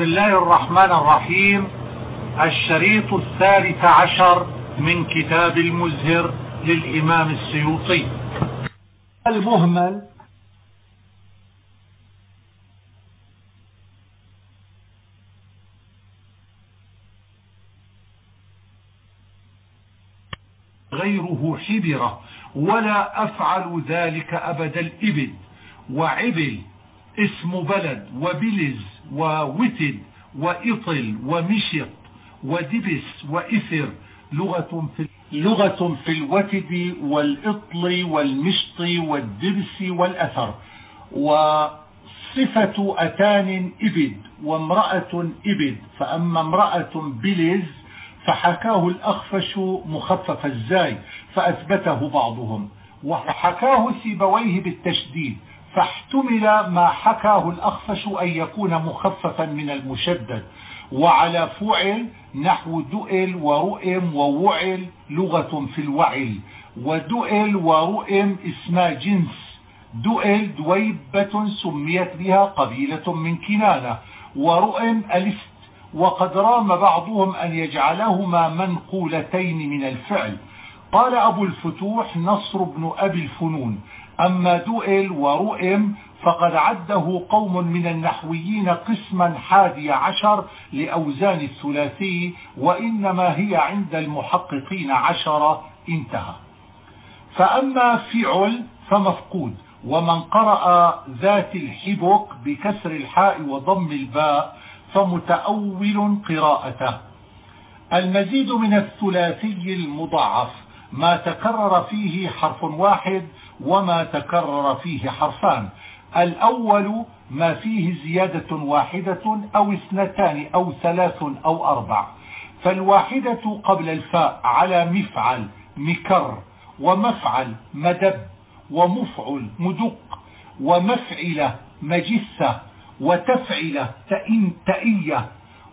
بسم الله الرحمن الرحيم. الشريط الثالث عشر من كتاب المزهر للإمام السيوطي. المهمل. غيره حبرة. ولا أفعل ذلك أبدا الإبد وعبل. اسم بلد وبلز ووتد وإطل ومشط ودبس وإثر لغة في لغة في الوتد والإطل والمشط والدبس والأثر. وصفة أتان إبد وامرأة إبد فأما امرأة بلز فحكاه الأخفش مخفف الزاي فأثبته بعضهم. وحكاه سيبويه بالتشديد فاحتمل ما حكاه الأخفش أن يكون مخففا من المشدد وعلى فعل نحو دؤل ورؤم ووعل لغة في الوعل ودؤل ورؤم اسما جنس دؤل دويبة سميت بها قبيلة من كنانة ورؤم ألفت وقد رام بعضهم أن يجعلهما منقولتين من الفعل. قال أبو الفتوح نصر بن أبي الفنون أما دؤل ورؤم فقد عده قوم من النحويين قسما حادي عشر لأوزان الثلاثي وإنما هي عند المحققين عشرة انتهى. فأما فعل فمفقود ومن قرأ ذات الحبك بكسر الحاء وضم الباء فمتأول قراءته. المزيد من الثلاثي المضاعف ما تكرر فيه حرف واحد وما تكرر فيه حرفان. الأول ما فيه زيادة واحدة أو اثنتان أو ثلاث أو أربع. فالواحدة قبل الفاء على مفعل مكر ومفعل مدب ومفعل مدق ومفعلة مجسة وتفعل تئن تئية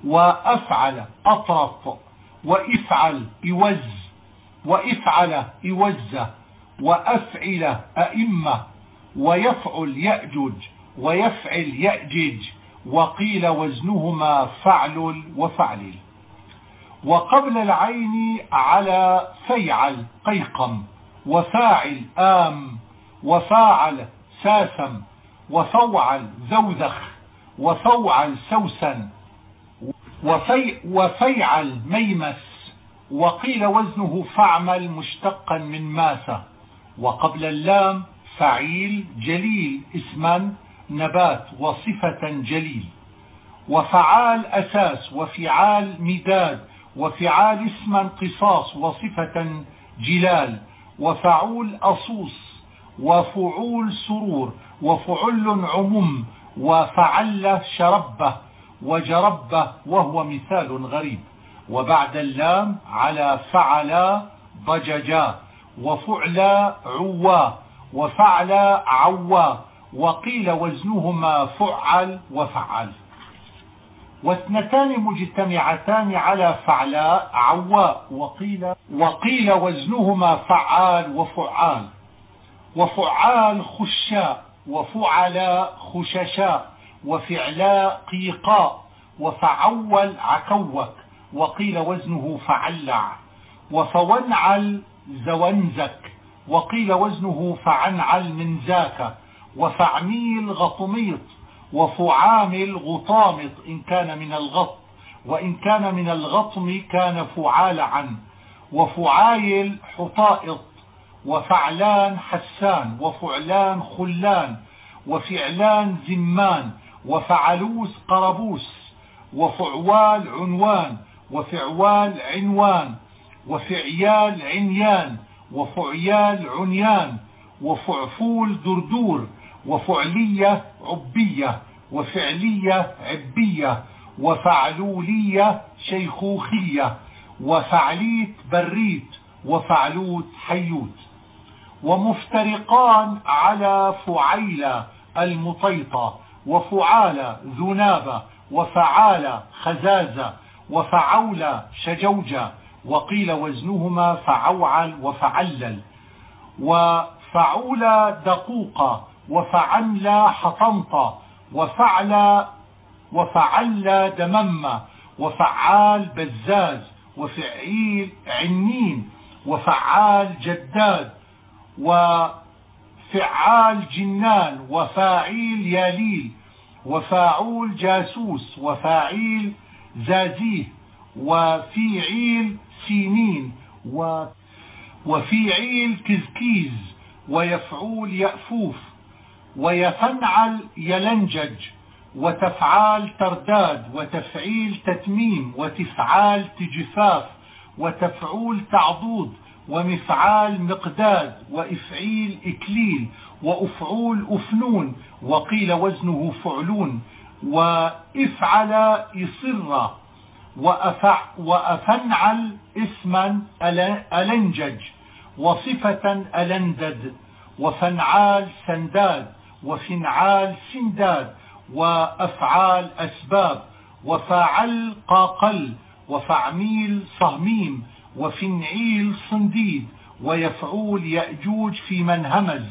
وأفعل أطرف وإفعل إوز وإفعل إوز وأفعل أئمة ويفعل يأجج ويفعل يأجج وقيل وزنهما فعل وفعل وقبل العين على فيعل قيقم وفاعل آم وفاعل ساسم وفوعل زوذخ وفوعل سوسن وفي وفيعل ميمس وقيل وزنه فعمل مشتقا من ماسة. وقبل اللام فعيل جليل اسما نبات وصفة جليل. وفعال أساس وفعال مداد وفعال اسما قصاص وصفة جلال. وفعول أصوص وفعول سرور وفعل عمم وفعل شربة وجربة وهو مثال غريب. وبعد اللام على فعل ضججا. وفعل عوا وفعل عوا وقيل وزنهما فعل وفعل. واثنتان مجتمعتان على فعلاء عواء وقيل, وقيل وزنهما فعال وفعال. وفعال خشاء وفعل خششاء وفعلاء قيقاء وفعول عكوك وقيل وزنه فعلع وفونعل زونزك وقيل وزنه فعنعل من ذاك وفعميل غطميط وفعامل غطامط إن كان من الغط وإن كان من الغطم كان فعال عن وفعايل حطائط وفعلان حسان وفعلان خلان وفعلان زمان وفعلوس قربوس وفعوال عنوان وفعوال عنوان. وفعيال عنيان وفعيال عنيان وفعفول دردور وفعلية عبية وفعلية عبية وفعلولية شيخوخية وفعليت بريت وفعلوت حيوت. ومفترقان على فعيلة المطيطة وفعالة ذنابة وفعالة خزازة وفعولة شجوجة وقيل وزنهما فعوعل وفعلل. وفعولة دقوقة وفعملة حطنطة وفعل وفعل دمم وفعال بزاز وفعيل عنين وفعال جداد وفعال جنان وفاعيل ياليل وفاعول جاسوس وفاعيل زازيه وفيعيل سينين وفيعيل كزكيز ويفعول يأفوف ويفنعل يلنجج وتفعال ترداد وتفعيل تتميم وتفعال تجفاف وتفعول تعضوض ومفعال مقداد وإفعيل إكليل وأفعول أفنون وقيل وزنه فعلون وإفعل إصر وأفع وأفنعل اسما ألنجج وصفة ألندد وفنعال سنداد وفنعال سنداد وأفعال أسباب وفاعل قاقل وفعميل صهميم وفنعيل صنديد ويفعول يأجوج في من همز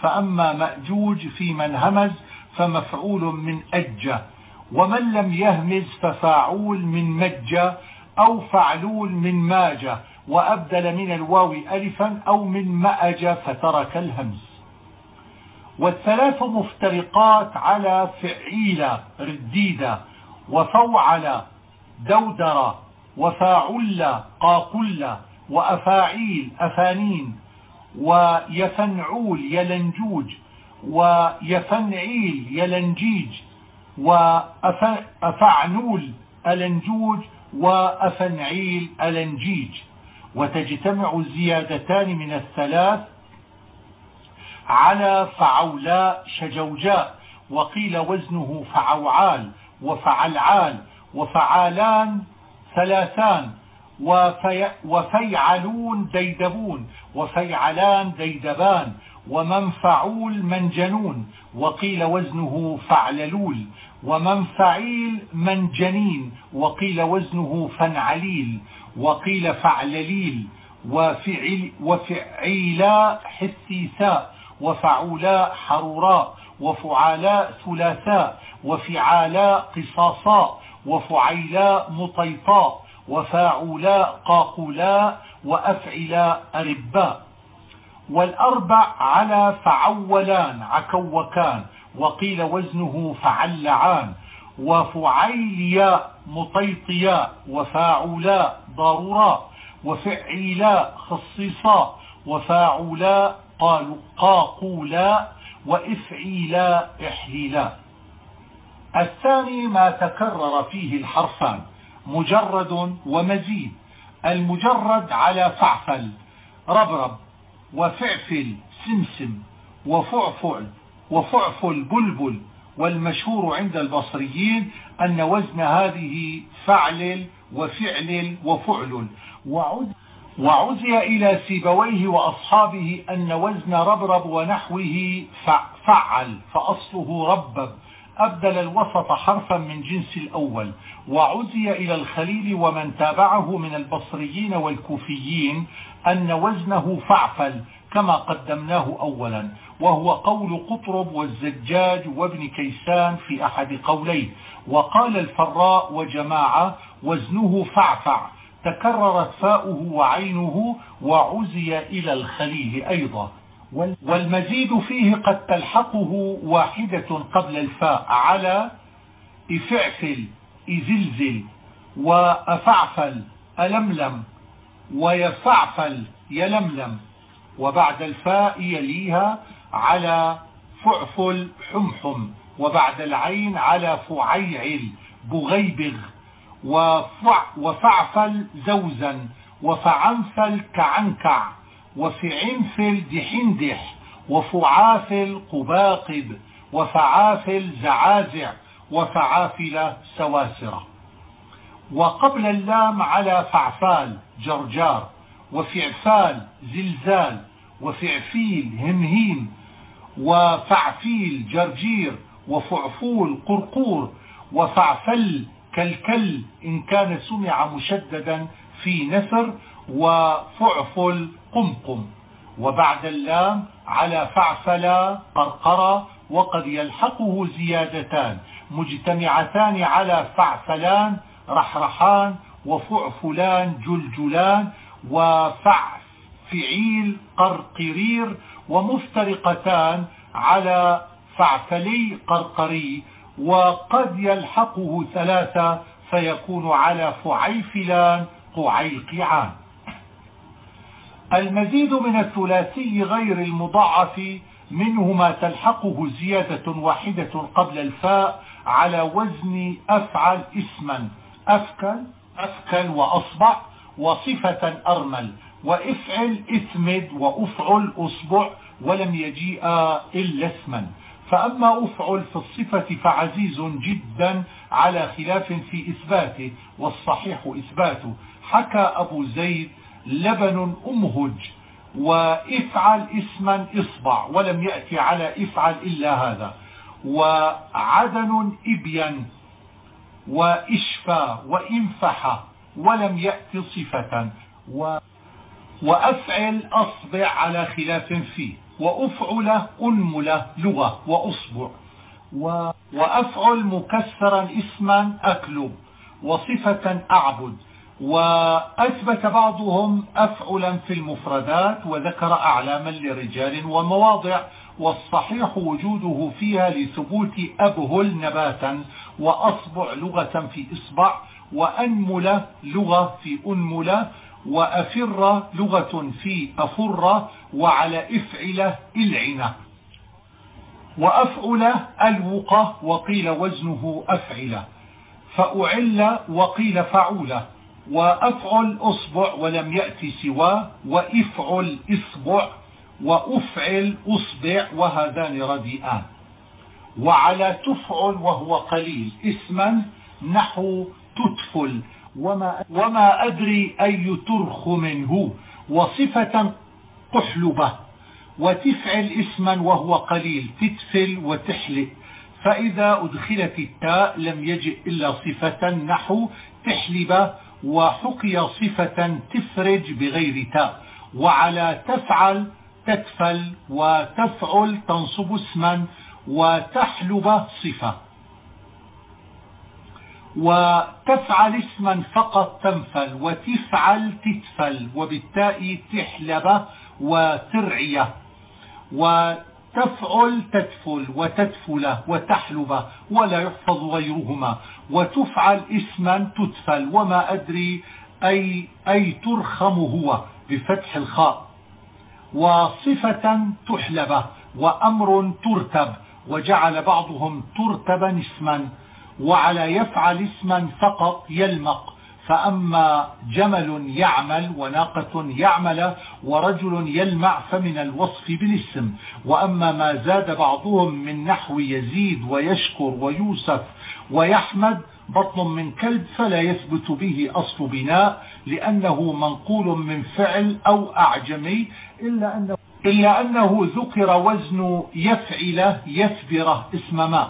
فأما مأجوج في من همز فمفعول من أجة. ومن لم يهمز ففاعول من مجة أو فعلول من ماجة وأبدل من الواو ألفا أو من مأج فترك الهمز. والثلاث مفترقات على فعيلة رديدة وفوعل دودر وفاعل قاقل وأفاعيل أفانين ويفنعول يلنجوج ويفنعيل يلنجيج وأفعنول ألنجوج وأفنعيل ألنجيج وتجتمع الزيادتان من الثلاث على فعولاء شجوجاء وقيل وزنه فعوعال وفعلعال وفعالان ثلاثان وفي وفيعلون ديدبون وفيعلان ديدبان ومنفعول منجنون وقيل وزنه فعللول ومنفعيل منجنين وقيل وزنه فنعليل وقيل فعلليل وفعل وفعيلا حثيثاء وفعولاء حروراء وفعالاء ثلاثاء وفعالاء قصاصاء وفعيلاء مطيطاء وفاعولاء قاقولاء وأفعلاء أرباء والأربع على فعولان عكوكان وقيل وزنه فعلعان. وفعيلياء مطيطياء وفاعولاء ضاروراء وفعيلاء خصيصاء وفاعولاء قالوا قاقولا وإفعيلا إحليلا. الثاني ما تكرر فيه الحرفان مجرد ومزيد المجرد على فعفل ربرب. وفعفل سمسم وفعفل وفعفل بلبل والمشهور عند البصريين أن وزن هذه فعل وفعل وفعل. وعزي إلى سيبويه وأصحابه أن وزن ربرب ونحوه فعل فأصله ربب أبدل الوسط حرفا من جنس الأول. وعزي إلى الخليل ومن تابعه من البصريين والكوفيين أن وزنه فعفل كما قدمناه أولا وهو قول قطرب والزجاج وابن كيسان في أحد قوليه. وقال الفراء وجماعة وزنه فعفع تكررت فاؤه وعينه وعزي إلى الخليل أيضا. والمزيد فيه قد تلحقه واحدة قبل الفاء على إفعفل إزلزل وأفعفل ألملم. ويفعفل يلملم وبعد الفاء يليها على فعفل حمحم وبعد العين على فعيعل بغيبغ. وفعفل زوزا وفعنفل كعنكع وفعنفل دحندح وفعافل قباقب وفعافل زعازع وفعافل سواسرة. وقبل اللام على فعفال جرجار وفعفال زلزال وفعفيل همهيم وفعفيل جرجير وفعفول قرقور وفعفل كالكل إن كان سمع مشددا في نثر وفعفل قمقم. وبعد اللام على فعفل قرقرة وقد يلحقه زيادتان. مجتمعتان على فعفلان رحرحان وفعفلان جلجلان وفعفعيل قرقرير ومفترقتان على فعفلي قرقري وقد يلحقه ثلاثة فيكون على فعيفلان قعيقعان المزيد من الثلاثي غير المضاعف منه ما تلحقه زيادة واحدة قبل الفاء على وزن أفعل اسما. أفكل أفكل وأصبع وصفة أرمل وافعل اثمد وأفعل أصبع ولم يجيء إلا اسما. فأما أفعل في الصفة فعزيز جدا على خلاف في إثباته والصحيح إثباته. حكى أبو زيد لبن أمهج وافعل اسما اصبع ولم يأتي على افعل إلا هذا. وعدن ابين وإشفى وإنفح ولم يأتي صفة. و وأفعل أصبع على خلاف فيه وأفعل أنمل لغة وأصبع. و وأفعل مكسرا اسما أكلب وصفة أعبد. وأثبت بعضهم أفعلا في المفردات وذكر أعلاما لرجال ومواضع. والصحيح وجوده فيها لثبوت أبهل نباتا وأصبع لغة في إصبع وأنمل لغة في أنمل وأفر لغة في أفر وعلى إفعل إلعنة وأفعل الوقة وقيل وزنه أفعل. فأعل وقيل فعولة وأفعل أصبع ولم يأتي سواه وإفعل إصبع وأفعل أصبع وهذان رديئان. وعلى تفعل وهو قليل. اسما نحو تتفل وما, وما أدري أي ترخ منه. وصفة قحلبة. وتفعل اسما وهو قليل. تتفل وتحلئ فإذا أدخلت التاء لم يجئ إلا صفة نحو تحلب. وحكي صفة تفرج بغير تاء. وعلى تفعل تتفل وتفعل تنصب اسما وتحلب صفة. وتفعل اسما فقط تنفل وتفعل تتفل وبالتاء تحلب وترعية وتفعل تدفل وتدفل وتحلب ولا يحفظ غيرهما. وتفعل اسما تدفل وما أدري أي, أي ترخم هو بفتح الخاء. وصفة تحلب وأمر ترتب وجعل بعضهم ترتبا اسما وعلى يفعل اسما فقط يلمق. فأما جمل يعمل وناقة يعمل ورجل يلمع فمن الوصف بالاسم. وأما ما زاد بعضهم من نحو يزيد ويشكر ويوسف ويحمد بطن من كلب فلا يثبت به أصل بناء لأنه منقول من فعل أو أعجمي إلا أنه, إلا أنه ذكر وزن يفعل يثبره اسم ما.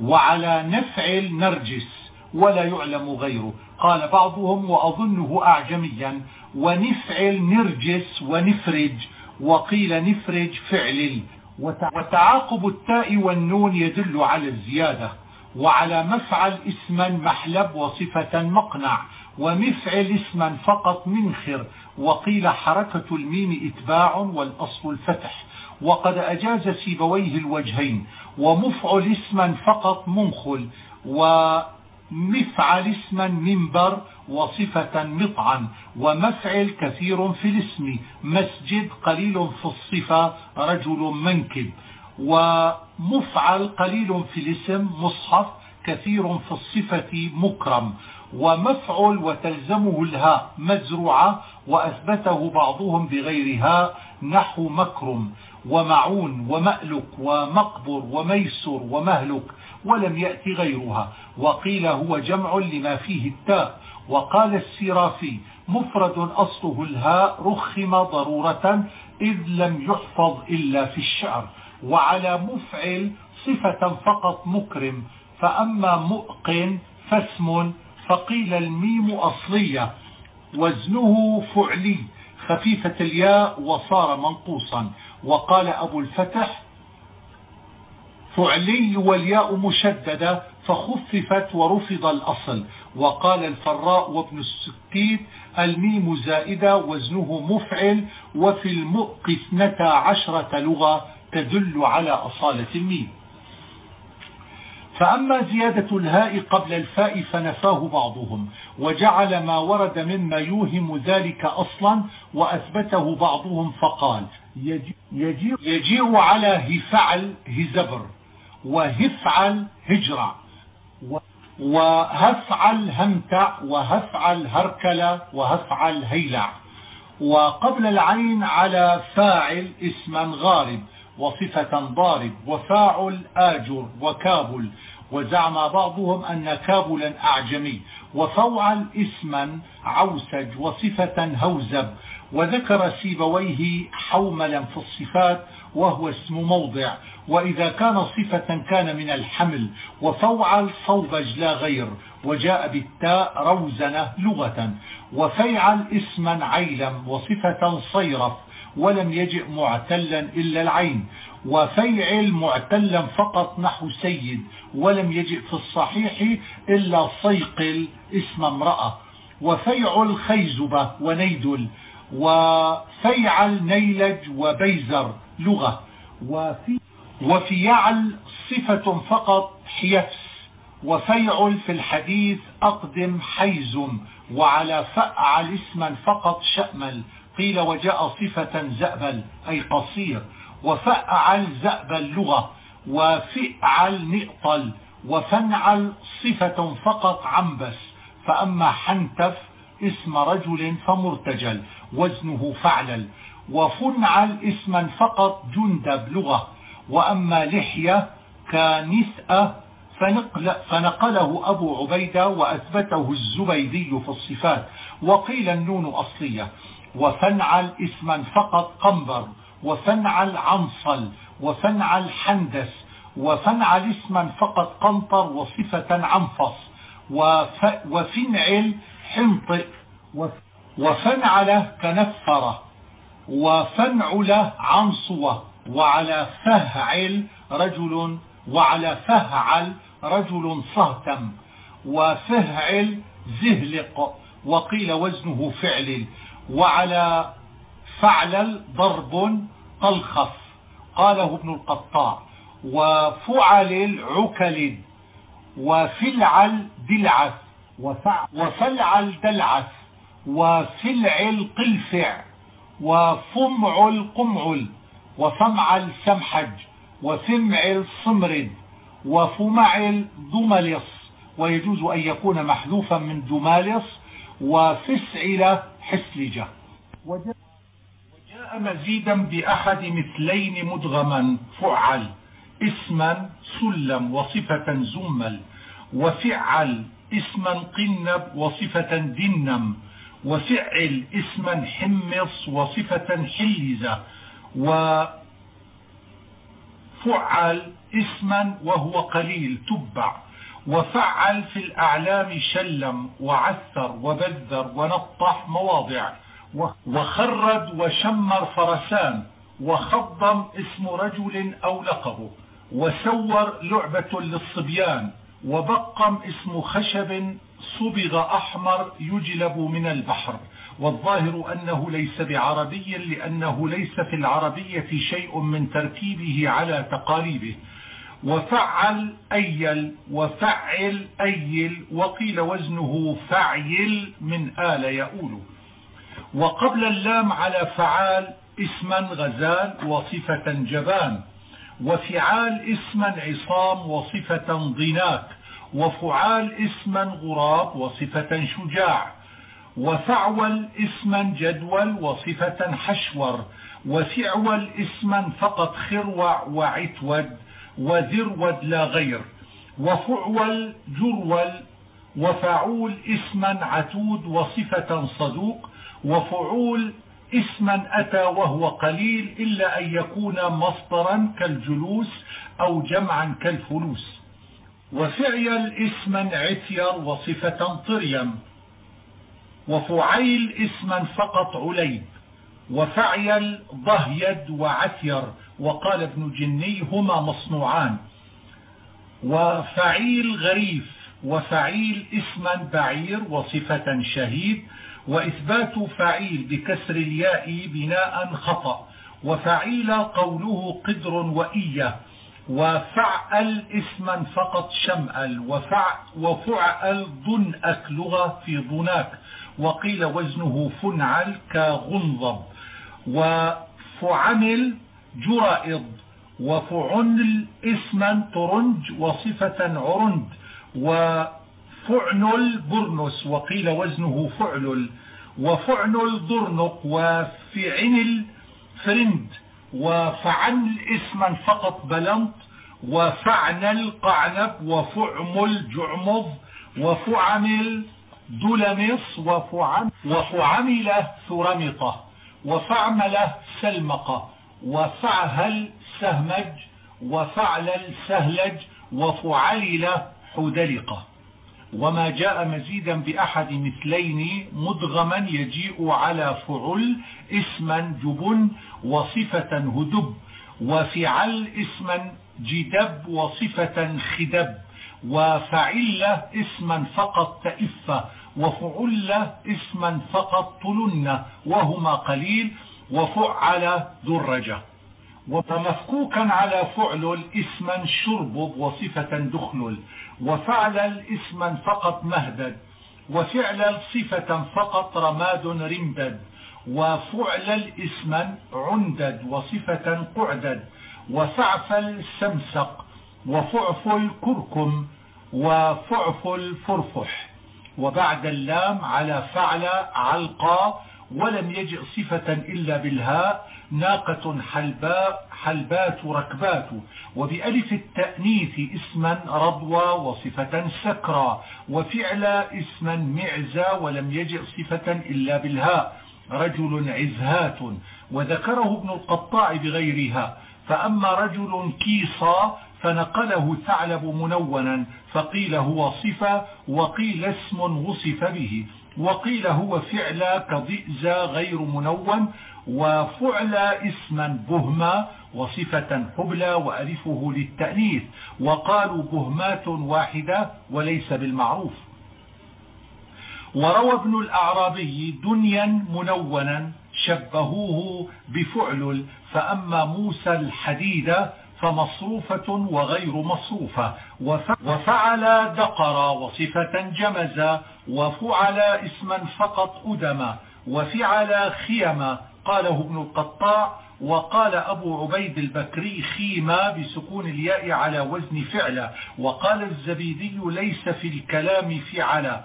وعلى نفعل نرجس ولا يعلم غيره. قال بعضهم وأظنه أعجميا. ونفعل نرجس ونفرج. وقيل نفرج فعل. وتعاقب التاء والنون يدل على الزيادة. وعلى مفعل اسما محلب وصفة مقنع. ومفعل اسما فقط منخر وقيل حركة الميم إتباع والأصل الفتح. وقد أجاز سيبويه الوجهين ومفعل اسما فقط منخل ومفعل اسما منبر وصفة مطعن ومفعل كثير في الاسم مسجد قليل في الصفة رجل منكب. ومفعل قليل في الاسم مصحف كثير في الصفة مكرم. ومفعل وتلزمه الهاء مزروعة وأثبته بعضهم بغيرها نحو مكرم ومعون ومألك ومقبر وميسر ومهلك ولم يأتي غيرها. وقيل هو جمع لما فيه التاء. وقال السرافي مفرد أصله الهاء رخم ضرورة إذ لم يحفظ إلا في الشعر. وعلى مفعل صفة فقط مكرم. فأما مؤقن فاسم فقيل الميم أصلية وزنه فعلي خفيفة الياء وصار منقوصا. وقال أبو الفتح فعلي والياء مشددة فخففت ورفض الأصل. وقال الفراء وابن السكيت الميم زائدة وزنه مفعل وفي المؤق اثنتا عشرة لغة تدل على أصالة الميم. فأما زيادة الهاء قبل الفاء فنفاه بعضهم وجعل ما ورد مما يوهم ذلك أصلا وأثبته بعضهم فقال يجيء, على هفعل هزبر وهفعل هجرع وهفعل همتع وهفعل هركلة وهفعل هيلع وقبل العين على فاعل اسما غارب وصفة ضارب وفاعل آجر وكابل. وزعم بعضهم أن كابلا أعجمي. وفوعل اسما عوسج وصفة هوزب. وذكر سيبويه حوملا في الصفات وهو اسم موضع. وإذا كان صفة كان من الحمل. وفوعل صوبج لا غير. وجاء بالتاء روزنة لغة. وفيعل اسما عيلم وصفة صيرف. ولم يجئ معتلا إلا العين. وفيعل معتلا فقط نحو سيد ولم يجئ في الصحيح إلا صيقل اسم امرأة. وفيعل خيزبة ونيدل وفيعل نيلج وبيزر لغة. وفي وفيعل صفة فقط حيفس وفيعل في الحديث أقدم حيزم وعلى فأعل اسما فقط شأمل. قيل وجاء صفة زأبل أي قصير وفأعل زأبل لغة وفئعل نئطل وفنعل صفة فقط عنبس. فأما حنتف اسم رجل فمرتجل وزنه فعلل. وفنعل اسما فقط جندب لغة. وأما لحية كنسأة فنقل فنقله أبو عبيدة وأثبته الزبيدي في الصفات. وقيل النون أصلية. وفنعل اسما فقط قنبر وفنعل عنصل وفنعل حندس وفنعل اسما فقط قنطر وصفة عنفص وفنعل حنطئ وفنعل كنفرة وفنعل عنصوة وعلى فهعل رجل وعلى فهعل رجل صهتم وفهعل زهلق وقيل وزنه فعل. وعلى فعلل ضرب طلخف قاله ابن القطاع وفعل عكل وفلعل دلعث وفلعل دلعث وفلعل قلفع وفمعل قمعل وفمعل سمحج وفمعل صمرد وفمعل دملص ويجوز أن يكون محذوفا من دمالص وفسعل حسلجة وجاء مزيدا بأحد مثلين مدغما فعل اسما سلم وصفة زمل وفعل اسما قنب وصفة دنم وفعل اسما حمص وصفة حلزة وفعل اسما وهو قليل تبع. وفعل في الأعلام شلم وعثر وبذر ونطح مواضع وخرد وشمر فرسان وخضم اسم رجل أو لقبه وسور لعبة للصبيان وبقم اسم خشب صبغ أحمر يجلب من البحر والظاهر أنه ليس بعربي لأنه ليس في العربية شيء من تركيبه على تقاريبه وفعل أيل وفعل أيل وقيل وزنه فعيل من آل يؤول وقبل اللام على فعال اسما غزال وصفة جبان وفعال اسما عصام وصفة ضناك وفعال اسما غراب وصفة شجاع وفعول اسما جدول وصفة حشور وفعول اسما فقط خروع وعتود. وذرود لا غير وفعول جرول وفعول اسما عتود وصفة صدوق وفعول اسما أتى وهو قليل إلا أن يكون مصدرا كالجلوس أو جمعا كالفلوس. وفعيل اسما عثير وصفة طريم وفعيل اسما فقط عليب وفعيل ضهيد وعثير وقال ابن جني هما مصنوعان. وفعيل غريف وفعيل اسما بعير وصفة شهيد وإثبات فعيل بكسر الياء بناء خطأ وفعيل قوله قدر وإية وفعل اسما فقط شمأل وفع وفعل ضنأك لغة في ضناك وقيل وزنه فنعل كغنضب وفعمل جرائض وفعنل اسما ترنج وصفة عرند وفعنل برنس وقيل وزنه فعلل وفعنل ضرنق وفعنل فرند وفعنل اسما فقط بلنط وفعنل قعنب وفعمل جعمض وفعمل دلمص وفعم وفعمل ثرمطة وفعمل سلمقة وفعهل سهمج وفعلل سهلج وفعلل حدلقة وما جاء مزيدا بأحد مثلين مدغما يجيء على فعل اسما جبن وصفة هدب وفعل اسما جدب وصفة خدب وفعل اسما فقط تئفة وفعل اسما فقط طلن وهما قليل. وفعل درجة ومفكوكا على فعل اسما شربب وصفة دخلل وفعل اسما فقط مهدد. وفعل صفة فقط رماد رمدد. وفعل اسما عندد وصفة قعدد. وفعفل سمسق وفعفل كركم وفعفل فرفح وبعد اللام على فعل علقى ولم يجئ صفة إلا بالهاء ناقة حلباء حلبات ركبات. وبألف التأنيث اسما رضوى وصفة سكرى. وفعل اسما معزى ولم يجئ صفة إلا بالهاء. رجل عزهات. وذكره ابن القطاع بغيرها. فأما رجل كيصا فنقله ثعلب منونا فقيل هو صفة وقيل اسم وصف به. وقيل هو فعل كضئز غير منون وفعل اسما بهما وصفة حبلى وألفه للتأنيث وقالوا بهمات واحدة وليس بالمعروف. وروى ابن الأعرابي دنيا منونا شبهوه بفعل فأما موسى الحديد فمصروفة وغير مصروفة. وفعل دقر وصفة جمز وفعل اسما فقط أدم وفعل خيما قاله ابن القطاع وقال أبو عبيد البكري خيما بسكون الياء على وزن فعل. وقال الزبيدي ليس في الكلام فعل.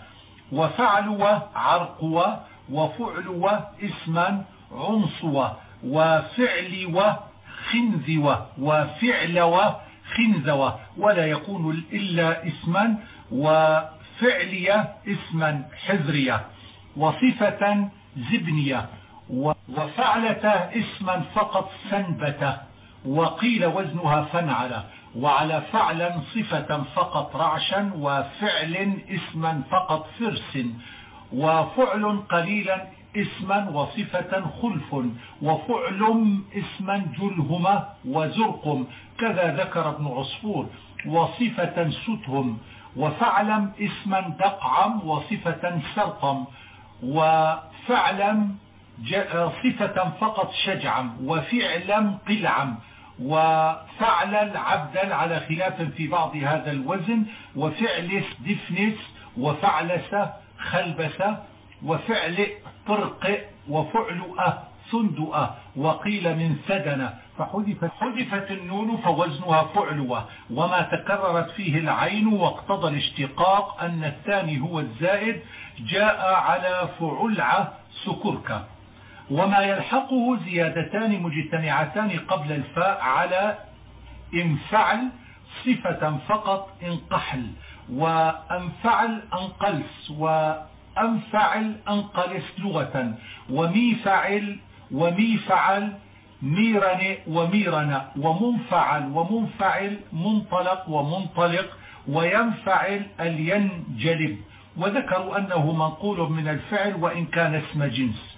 وفعلوة عرقوة وفعلوة اسما عنصوة وفعلوة خنذوة وفعلوة خنذوة ولا يكون إلا اسما وفعلية اسما حذرية وصفة زبنية وفعلة اسما فقط سنبتة وقيل وزنها فنعلة وعلى فعلا صفة فقط رعشا وفعل اسما فقط فرس وفعل قليلا اسما وصفة خلف وفعل اسما جلهمة وزرقم كذا ذكر ابن عصفور وصفة ستهم وفعلم اسما دقعم وصفة سرقم وفعلم صفة فقط شجعم وفعلم قلعم. وفعل عبدا على خلاف في بعض هذا الوزن. وفعلس دفنس وفعلس خلبس وفعل طرق وفعلؤة سندؤة وقيل من سدنة. فحذفت حذفت النون فوزنها فعلوة وما تكررت فيه العين واقتضى الاشتقاق أن الثاني هو الزائد جاء على فعلعة سكركة وما يلحقه زيادتان مجتمعتان قبل الفاء على انفعل صفة فقط انقحل وانفعل انقلس وانفعل انقلس لغة وميفعل وميفعل ميرن وميرن ومنفعل ومنفعل منطلق ومنطلق وينفعل الينجلب. وذكروا أنه منقول من الفعل وإن كان اسم جنس.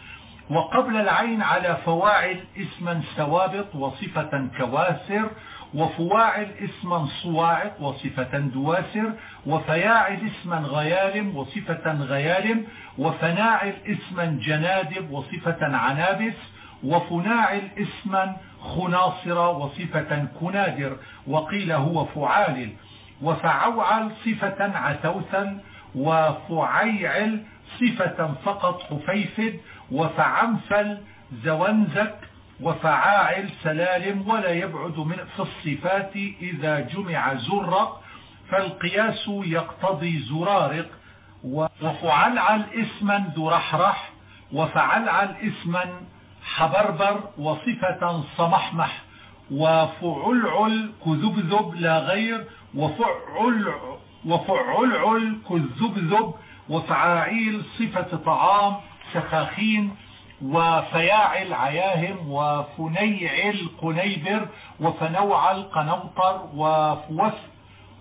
وقبل العين على فواعل اسما سوابط وصفة كواسر وفواعل اسما صواعق وصفة دواسر وفياعل اسما غيالم وصفة غيالم وفناعل اسما جنادب وصفة عنابس وفناعل اسما خناصر وصفة كنادر وقيل هو فعال وفعوعل صفة عتوثا وفعيعل صفة فقط حفيفد وفعنفل زونزك وفعاعل سلالم ولا يبعد من في الصفات إذا جمع زرق فالقياس يقتضي زرارق. وفعلعل اسما درحرح وفعلعل اسما حبربر وصفة صمحمح. وفعلعل كذبذب لا غير وفعل وفعلعل كذبذب وفعاعيل صفة طعام سخاخين وفياعل عياهم وفنيعل قنيبر وفنوعل قنوطر وفوف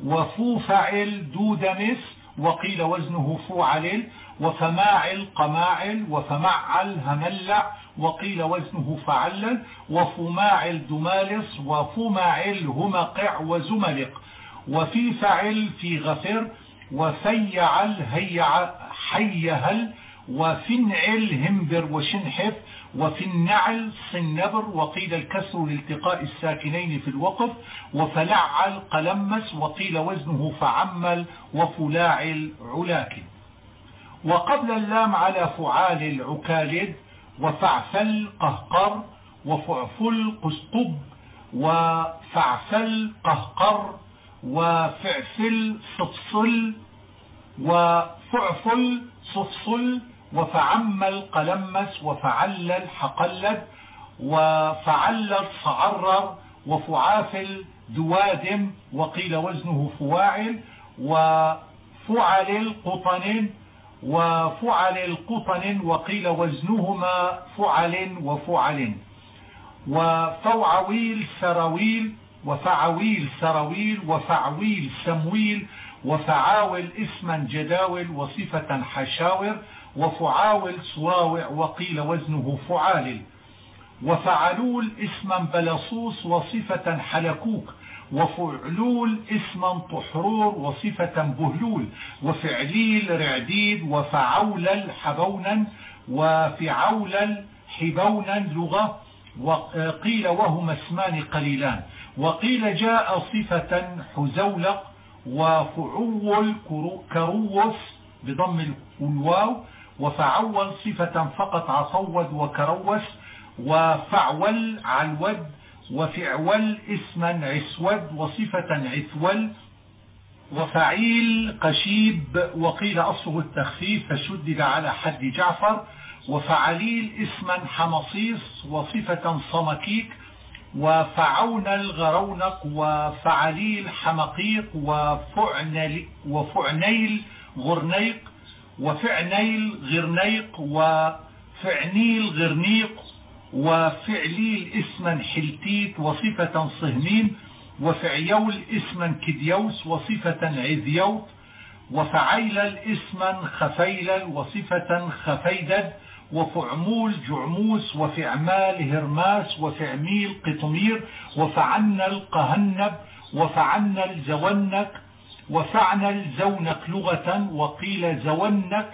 وفوفعل دودمس وقيل وزنه فوعل وفماعل قماعل وفمعل هملع وقيل وزنه فعلل وفماعل دمالس وفماعل همقع وزملق وفي فعل في غفر وفيعل هيع حيهل وفي النعل همبر وشنحف وفي النعل صنبر وقيل الكسر لالتقاء الساكنين في الوقف وفلعل قلمس وقيل وزنه فعمل وفلاعل علاك وقبل اللام على فعال العكالد وفعفل قهقر وفعفل قسطب وفعفل قهقر وفعفل صفصل وفعفل صفصل وفعمل قلمس وفعلل حقلد وفعلل صعرر وفعافل دوادم وقيل وزنه فواعل وفعل القطن وفعل القطن وقيل وزنهما فعل وفعل وفوعويل سرويل وفعويل سرويل وفعويل سمويل وفعاول اسما جداول وصفة حشاور وفعاول صواوع وقيل وزنه فعال. وفعلول اسما بلصوص وصفة حلكوك. وفعلول اسما طحرور وصفة بهلول. وفعليل رعديد وفعولل حبونا وفعولل حبونا لغة. وقيل وهما اسمان قليلان. وقيل جاء صفة حزولق. وفعول كروس بضم الواو. وفعول صفة فقط عصود وكروس وفعول علود وفعول اسما عسود وصفة عثول وفعيل قشيب وقيل أصله التخفيف فشدد على حد جعفر وفعليل اسما حمصيص وصفة صمكيك وفعون الغرونق وفعليل حمقيق وفعنيل, غرنيق وفعنيل غرنيق وفعنيل غرنيق وفعليل اسما حلتيت وصفة صهمين وفعيول اسما كديوس وصفة عذيوت وفعيلل اسما خفيلل وصفة خفيدد وفعمول جعموس وفعمال هرماس وفعميل قطمير وفعنل قهنب وفعنل زونك وفعنل زونك لغة وقيل زونك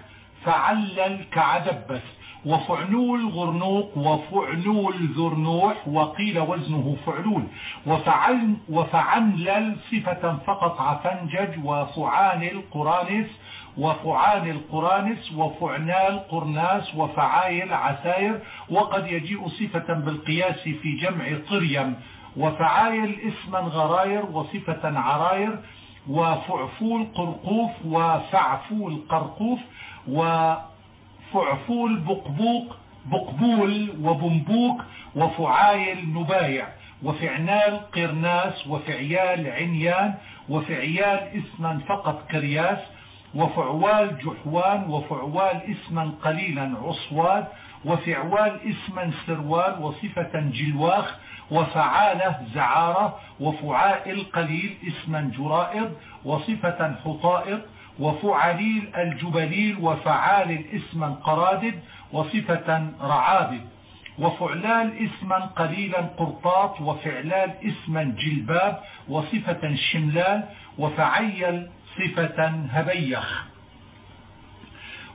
فعلل كعدبس. وفعنول غرنوق وفعنول ذرنوح وقيل وزنه فعلول. وفعن وفعنلل صفة فقط عفنجج وفعان القرانس وفعال القرانس وفعنال قرناس وفعايل عساير وقد يجيء صفة بالقياس في جمع طريم وفعايل اسما غراير وصفة عراير. وفعفول قرقوف وفعفول قرقوف وفعفول بقبوق بقبول وبنبوك وفعايل نبايع وفعنال قرناس وفعيال عنيان وفعيال اسما فقط كرياس وفعوال جحوان وفعوال اسما قليلا عصواد وفعوال اسما سروال وصفة جلواخ وفعالة زعارة وفعائل قليل اسما جرائض وصفة حطائط وفعليل الجبليل وفعال اسما قرادد وصفة رعابد وفعلان اسما قليلا قرطاط وفعلان اسما جلباب وصفة شملال وفعيل صفة هبيخ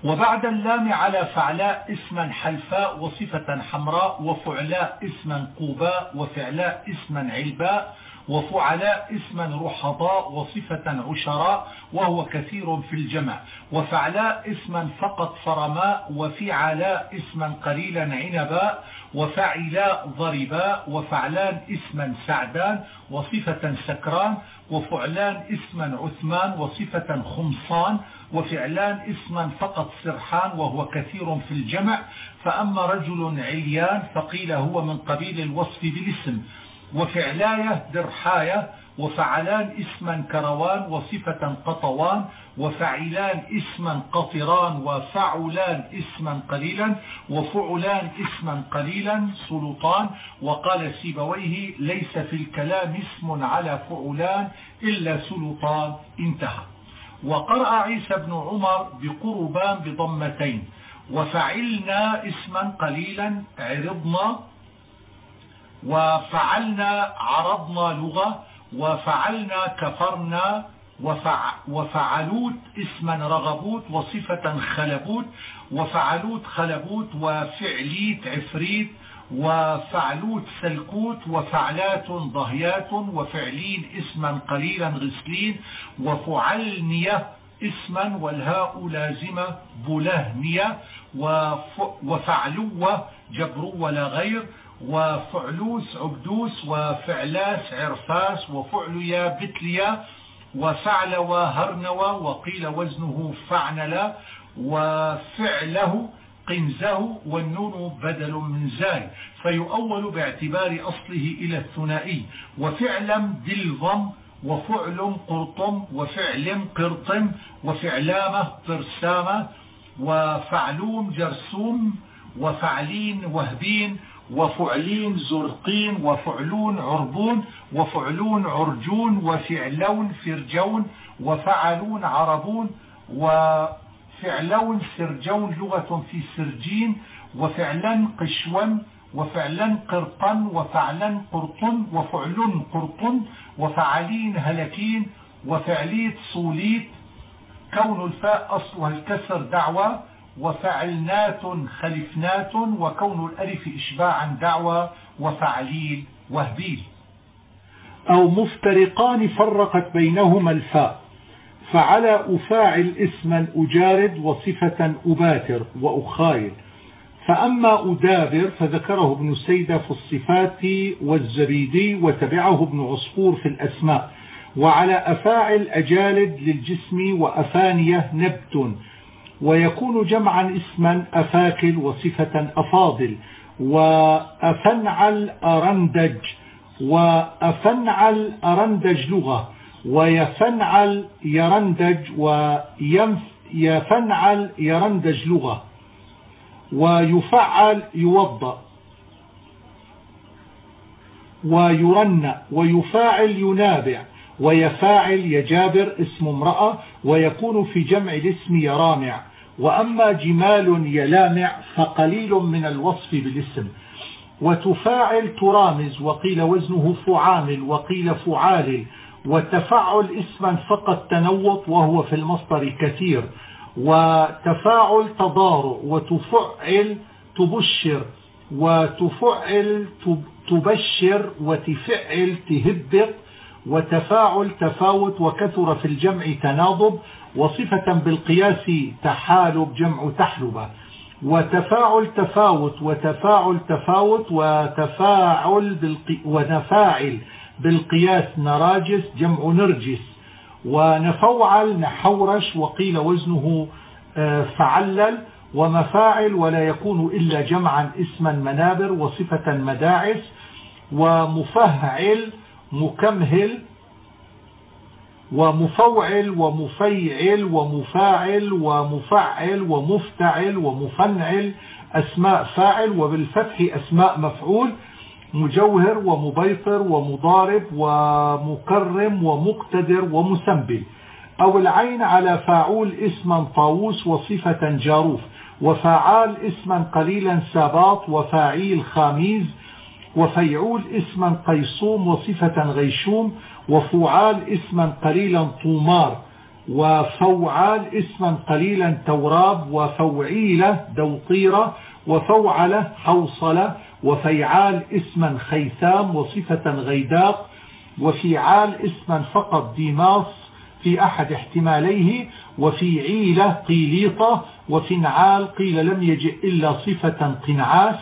وبعد اللام على فعلاء اسما حلفاء وصفة حمراء وفعلاء اسما قوباء وفعلاء اسما علباء وفعلاء اسما رحضاء وصفة عشراء وهو كثير في الجمع وفعلاء اسما فقط فرماء وفعلاء اسما قليلا عنباء وفعلاء ضرباء وفعلان اسما سعدان وصفة سكران وفعلان اسما عثمان وصفة خمصان وفعلان اسما فقط سرحان وهو كثير في الجمع فأما رجل عليان فقيل هو من قبيل الوصف بالاسم. وفعلاية درحاية وفعلان اسما كروان وصفة قطوان وفعلان اسما قطران وفعلان اسما قليلا وفعلان اسما قليلا سلطان. وقال سيبويه ليس في الكلام اسم على فعلان إلا سلطان. انتهى. وقرأ عيسى بن عمر بقربان بضمتين وفعلنا اسما قليلا عرضنا وفعلنا عرضنا لغة وفعلنا كفرنا وفع وفعلوت اسما رغبوت وصفة خلبوت وفعلوت خلبوت وفعليت عفريت وفعلوت سلكوت وفعلات ضهيات وفعلين اسما قليلا غسلين وفعلنية اسما والهاء لازمة بلهنية وفعلوة جبر ولا غير وفعلوس عبدوس وفعلاس عرفاس وفعليا بتليا وفعلوا هرنوا وقيل وزنه فعنلا وفعله قنزه والنون بدل من زاي فيؤول باعتبار أصله إلى الثنائي وفعلا دلظم وفعل قرطم وفعل قرطم وفعلامة قرسامة وفعلوم جرسوم وفعلين وهبين وفعلين زرقين وفعلون عربون وفعلون عرجون وفعلون فرجون وفعلون عربون وفعلون سرجون لغة في سرجين وفعلا قشون وفعلا قرطن وفعلا قرطن وفعل قرطن وفعلين هلكين وفعليت صوليت. كون الفاء أصلها الكسر دعوة وفعلنات خلفنات وكون الألف إشباعا دعوة وفعليل وهبيل. أو مفترقان فرقت بينهما الفاء. فعلى أفاعل اسما أجارد وصفة أباتر وأخايل. فأما أدابر فذكره ابن سيدة في الصفات والزبيدي وتبعه ابن عصفور في الأسماء. وعلى أفاعل أجالد للجسم وأفانية نبت. ويكون جمعا اسما أفاكل وصفة أفاضل. وأفنعل أرندج. وأفنعل أرندج لغة. ويفنعل يرندج ويفنعل يرندج لغة. ويفعل يوضأ. ويرن ويفاعل ينابع. ويفاعل يجابر اسم امرأة. ويكون في جمع الاسم يرامع. وأما جمال يلامع فقليل من الوصف بالاسم. وتفاعل ترامز. وقيل وزنه فعامل. وقيل فعال وتفعل اسما فقط تنوط وهو في المصدر كثير. وتفاعل تضارع وتفعل تبشر وتفعل تبشر وتفعل تهبط. وتفاعل تفاوت وكثر في الجمع تناضب. وصفة بالقياس تحالب جمع تحلبة وتفاعل تفاوت وتفاعل تفاوت وتفاعل بالقي ونفاعل. بالقياس نراجس جمع نرجس. ونفوعل نحورش وقيل وزنه آه، فعلل. ومفاعل ولا يكون إلا جمعا اسما منابر وصفة مداعس. ومفهعل مكمهل. ومفوعل ومفيعل ومفاعل ومفعل ومفتعل ومفنعل. أسماء فاعل وبالفتح أسماء مفعول. مجوهر ومبيطر ومضارب ومكرم ومقتدر ومسنبل. أو العين على فاعول اسما طاووس وصفة جاروف. وفعال اسما قليلا ساباط وفاعيل خاميز. وفيعول اسما قيصوم وصفة غيشوم. وفعال اسما قليلا طومار. وفوعال اسما قليلا توراب. وفوعيلة دوطيرة وفوعلة حوصلة. وفيعال اسما خيثام وصفة غيداق وفيعال اسما فقط ديماص في أحد احتماليه وفي عيلة قيليطة وفنعال قيل لم يجئ إلا صفة قنعاس.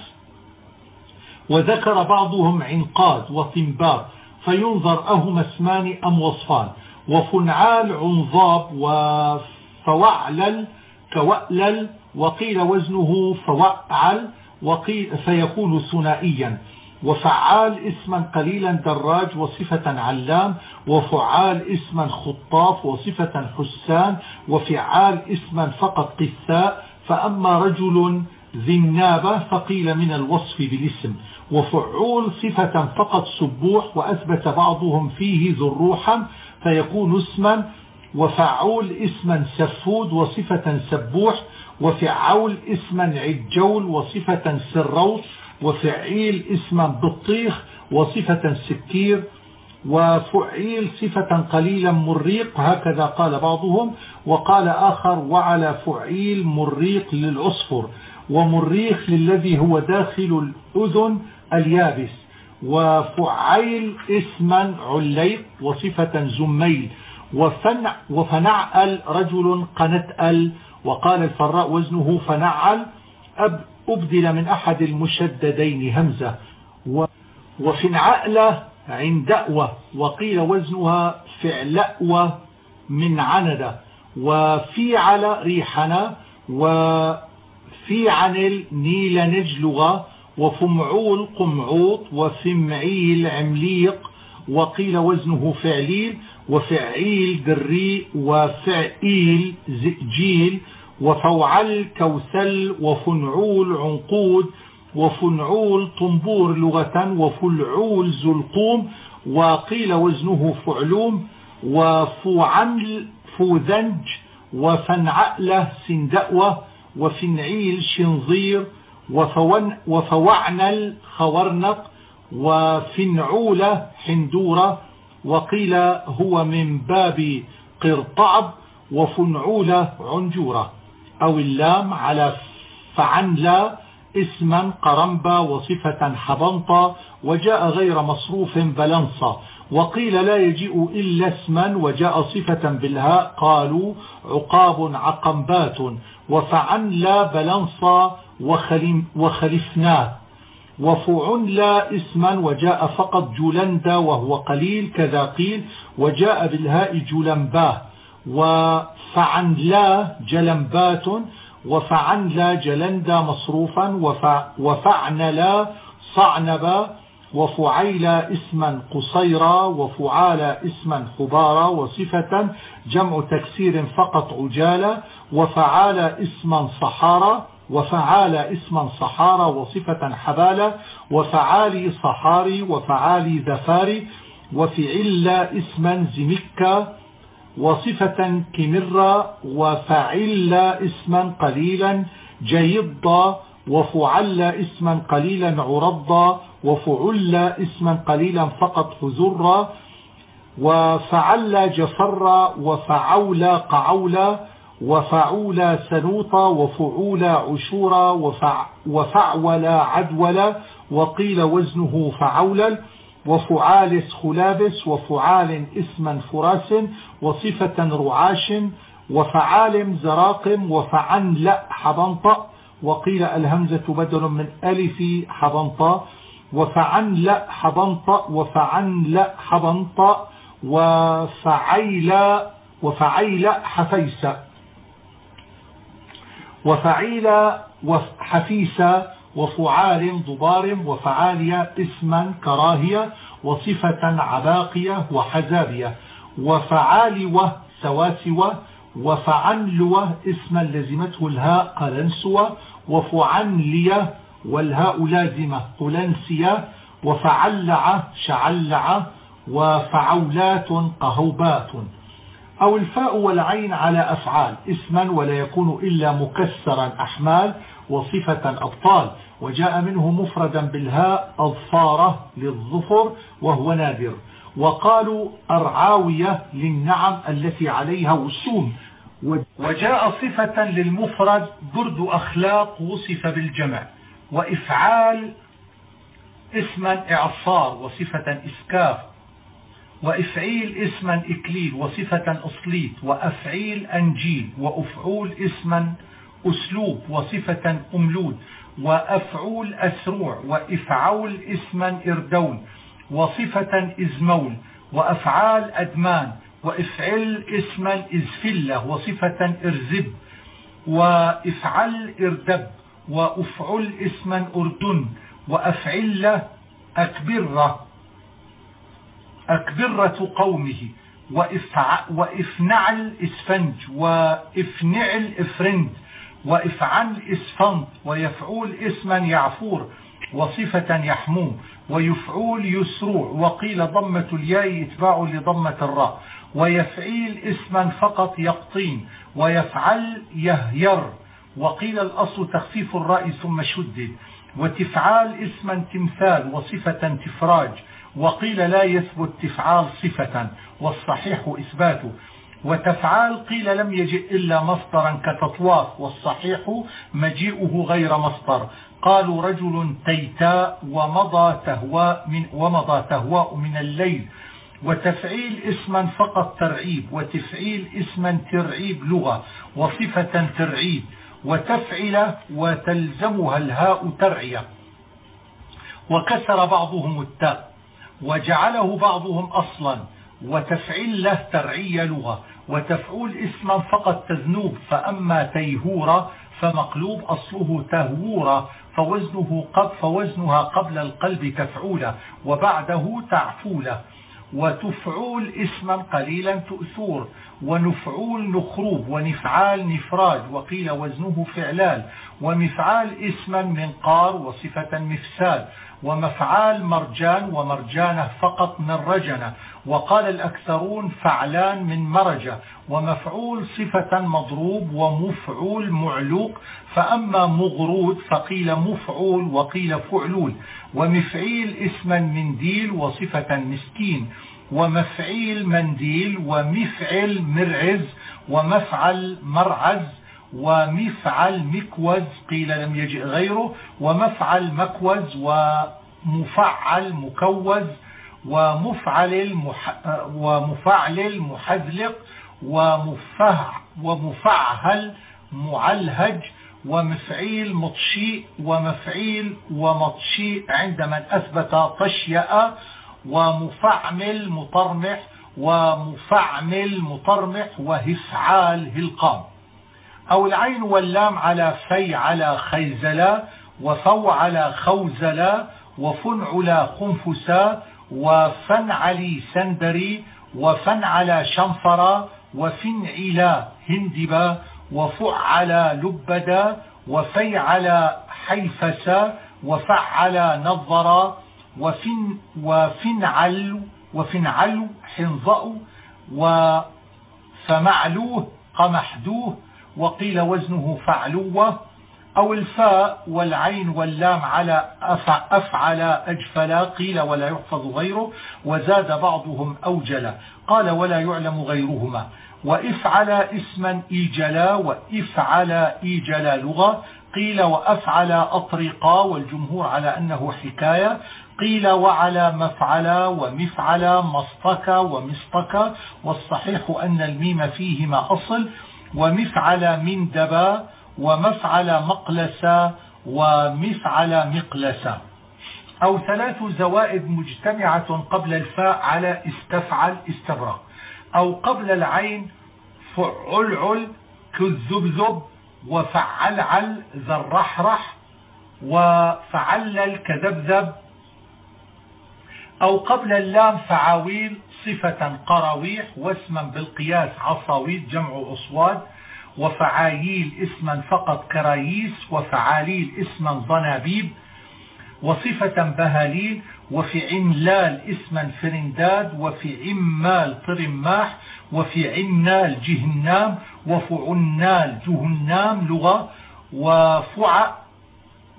وذكر بعضهم عنقاد وطنبار فينظر أهما اسمان أم وصفان. وفنعال عنظاب وفوعلل كوألل وقيل وزنه فوعل وقيل فيكون ثنائيا وفعال اسما قليلا دراج وصفة علام وفعال اسما خطاف وصفة حسان وفعال اسما فقط قثاء فأما رجل ذي النابة فقيل من الوصف بالاسم. وفعول صفة فقط سبوح وأثبت بعضهم فيه ذروحا فيكون اسما وفعول اسما سفود وصفة سبوح وفعول اسما عجول وصفة سروس وفعيل اسما بطيخ وصفة سكير وفعيل صفة قليلا مريق هكذا قال بعضهم وقال آخر وعلى فعيل مريق للعصفر ومريخ للذي هو داخل الأذن اليابس وفعيل اسما عليق وصفة زميل وفنع وفنعل رجل قنتأل وقال الفراء وزنه فنعل أب أبدل من أحد المشددين همزة. وفنعألة عندأوة وقيل وزنها فعلأوة من عندة. وفيعل ريحنا وفيعنل نيل نجلغة وفمعول قمعوط وفمعيل عمليق وقيل وزنه فعليل. وفعيل دري وفعيل زئجيل وفوعل كوثل وفنعول عنقود وفنعول طنبور لغة وفلعول زلقوم وقيل وزنه فعلوم وفوعنل فوذنج وفنعألة سندأوة وفنعيل شنظير وفون وفوعنل خورنق وفنعولة حندورة وقيل هو من باب قرطعب وفنعولة عنجورة أو اللام على فعنلا اسما قرنبا وصفة حبنطا وجاء غير مصروف بلنصا وقيل لا يجيء إلا اسما وجاء صفة بالهاء قالوا عقاب عقنبات وفعنلا بلنصا وخلفناه وفعنلا اسما وجاء فقط جولندا وهو قليل كذا قيل وجاء بالهاء جولنباه وفعنلا جلنبات وفعنلا جلندا مصروفا وفعنلا صعنبا. وفعيلا اسما قصيرا وفعالا اسما خبارا. وصفة جمع تكسير فقط عجالا وفعالا اسما صحارا. وفعالا اسما صحارا وصفة حبالا وفعالي صحاري وفعالي ذفاري وفعلا اسما زمكا وصفة كمرة وفعل اسما قليلا جيضا وفعل اسما قليلا عرضا وفعل اسما قليلا فقط حزرا وفعل جفرا وفعول قعولا وفعول سنوطا وفعول عشورا وفع وفعول عدولا وقيل وزنه فعولا وفعالس خلابس وفعال اسما فراس وصفة رعاش وفعال زراقم وفعن حبنطة وقيل الهمزة بدل من ألف حبنطة وفعن حبنطة وفعن حبنطة وفعيل وفعيل حفيسة وفعيل وحفيسة وفعال ضبار وفعالية اسما كراهية وصفة عباقية وحزابية. وفعالوة سواسوة وفعنلوة اسما لزمته الهاء قلنسوة وفعنلية والهاء لازمة قلنسية وفعلع شعلع وفعولات قهوبات. أو الفاء والعين على أفعال اسما ولا يكون إلا مكسرا أحمال وصفة أبطال وجاء منه مفردا بالهاء أظفارة للظفر وهو نادر. وقالوا أرعاوية للنعم التي عليها وسوم. وجاء صفة للمفرد برد أخلاق وصف بالجمع. وإفعال اسما إعصار وصفة إسكاف وإفعيل اسما إكليل وصفة أصليت وأفعيل أنجيل وأفعول اسما أسلوب وصفة أملود وأفعول أسروع وإفعول اسما إردول وصفة إزمول وأفعال أدمان وإفعل اسما إزفلة وصفة إرزب وإفعل إردب وأفعل اسما أردن وأفعل أكبرة أكبرة قومه وإفع وإفنعل إسفنج وإفنعل إفرند وإفعل إسفنط ويفعول اسما يعفور وصفة يحموم ويفعول يسروع وقيل ضمة الياء إتباع لضمة الراء ويفعيل اسما فقط يقطين ويفعل يهير وقيل الأصل تخفيف الراء ثم شدد وتفعال اسما تمثال وصفة تفراج وقيل لا يثبت تفعال صفة والصحيح إثباته. وتفعال قيل لم يجئ إلا مصدرا كتطواف والصحيح مجيئه غير مصدر. قالوا رجل تيتاء ومضى تهواء من, ومضى تهواء من الليل. وتفعيل اسما فقط ترعيب وتفعيل اسما ترعيب لغة وصفة ترعيب. وتفعل وتلزمها الهاء ترعية. وكسر بعضهم التاء. وجعله بعضهم أصلا وتفعيل له ترعية لغة وتفعول اسما فقط تذنوب فأما تيهورة فمقلوب أصله تهورة فوزنه قب فوزنها قبل القلب تفعولة وبعده تعفولة وتفعول اسما قليلا تؤثور ونفعول نخروب ونفعال نفراج وقيل وزنه فعلال ومفعال اسما منقار وصفة مفساد. ومفعال مرجان ومرجانة فقط من رجنة. وقال الأكثرون فعلان من مرجة. ومفعول صفة مضروب ومفعول معلوق. فأما مغرود فقيل مفعول وقيل فعلول. ومفعيل اسما منديل وصفة مسكين. ومفعيل منديل ومفعل مرعز. ومفعل مرعز ومفعل مكوز قيل لم يجئ غيره ومفعل مكوز ومفعل مكوز ومفعل ومفعل المحزلق ومفه ومفعل معلهج ومفعيل مطشيء ومفعيل ومطشيء عند من أثبت طشيأ ومفعمل مطرمح ومفعمل مطرمح وهفعال هلقام. أو العين واللام على في على خيزلا وفو على خوزلا وفنعلا خنفسا وفنعلي سندري وفنعلا شنفرا وفنعلا هندبا وفعلا لبدا وفيعلا حيفسا وفعلا نظرا وفن وفنعل وفنعل حنظأ وفمعلوه قمحدوه وقيل وزنه فعلوة أو الفاء والعين واللام على أفعل أجفلا قيل ولا يحفظ غيره وزاد بعضهم أوجلا قال ولا يعلم غيرهما وإفعل اسما إيجلا وإفعل إيجلا لغة قيل وأفعل أطرقا والجمهور على أنه حكاية قيل وعلى مفعل ومفعل مصطك ومصطك والصحيح أن الميم فيهما أصل ومفعل من دبا ومفعل مقلسا ومفعل مقلسا أو ثلاث زوائد مجتمعة قبل الفاء على استفعل استبرق. أو قبل العين فعلعل كالذبذب وفعلعل ذا الرحرح وفعلل كذبذب. أو قبل اللام فعاويل صفة قراويح واسما بالقياس عصاويد جمع أصواد وفعاييل اسما فقط كراييس وفعاليل اسما ضنابيب وصفة بهاليل وفي عملال اسما فرنداد وفي عمال طرماح وفي عنال جهنام وفعنال جهنام لغة وفع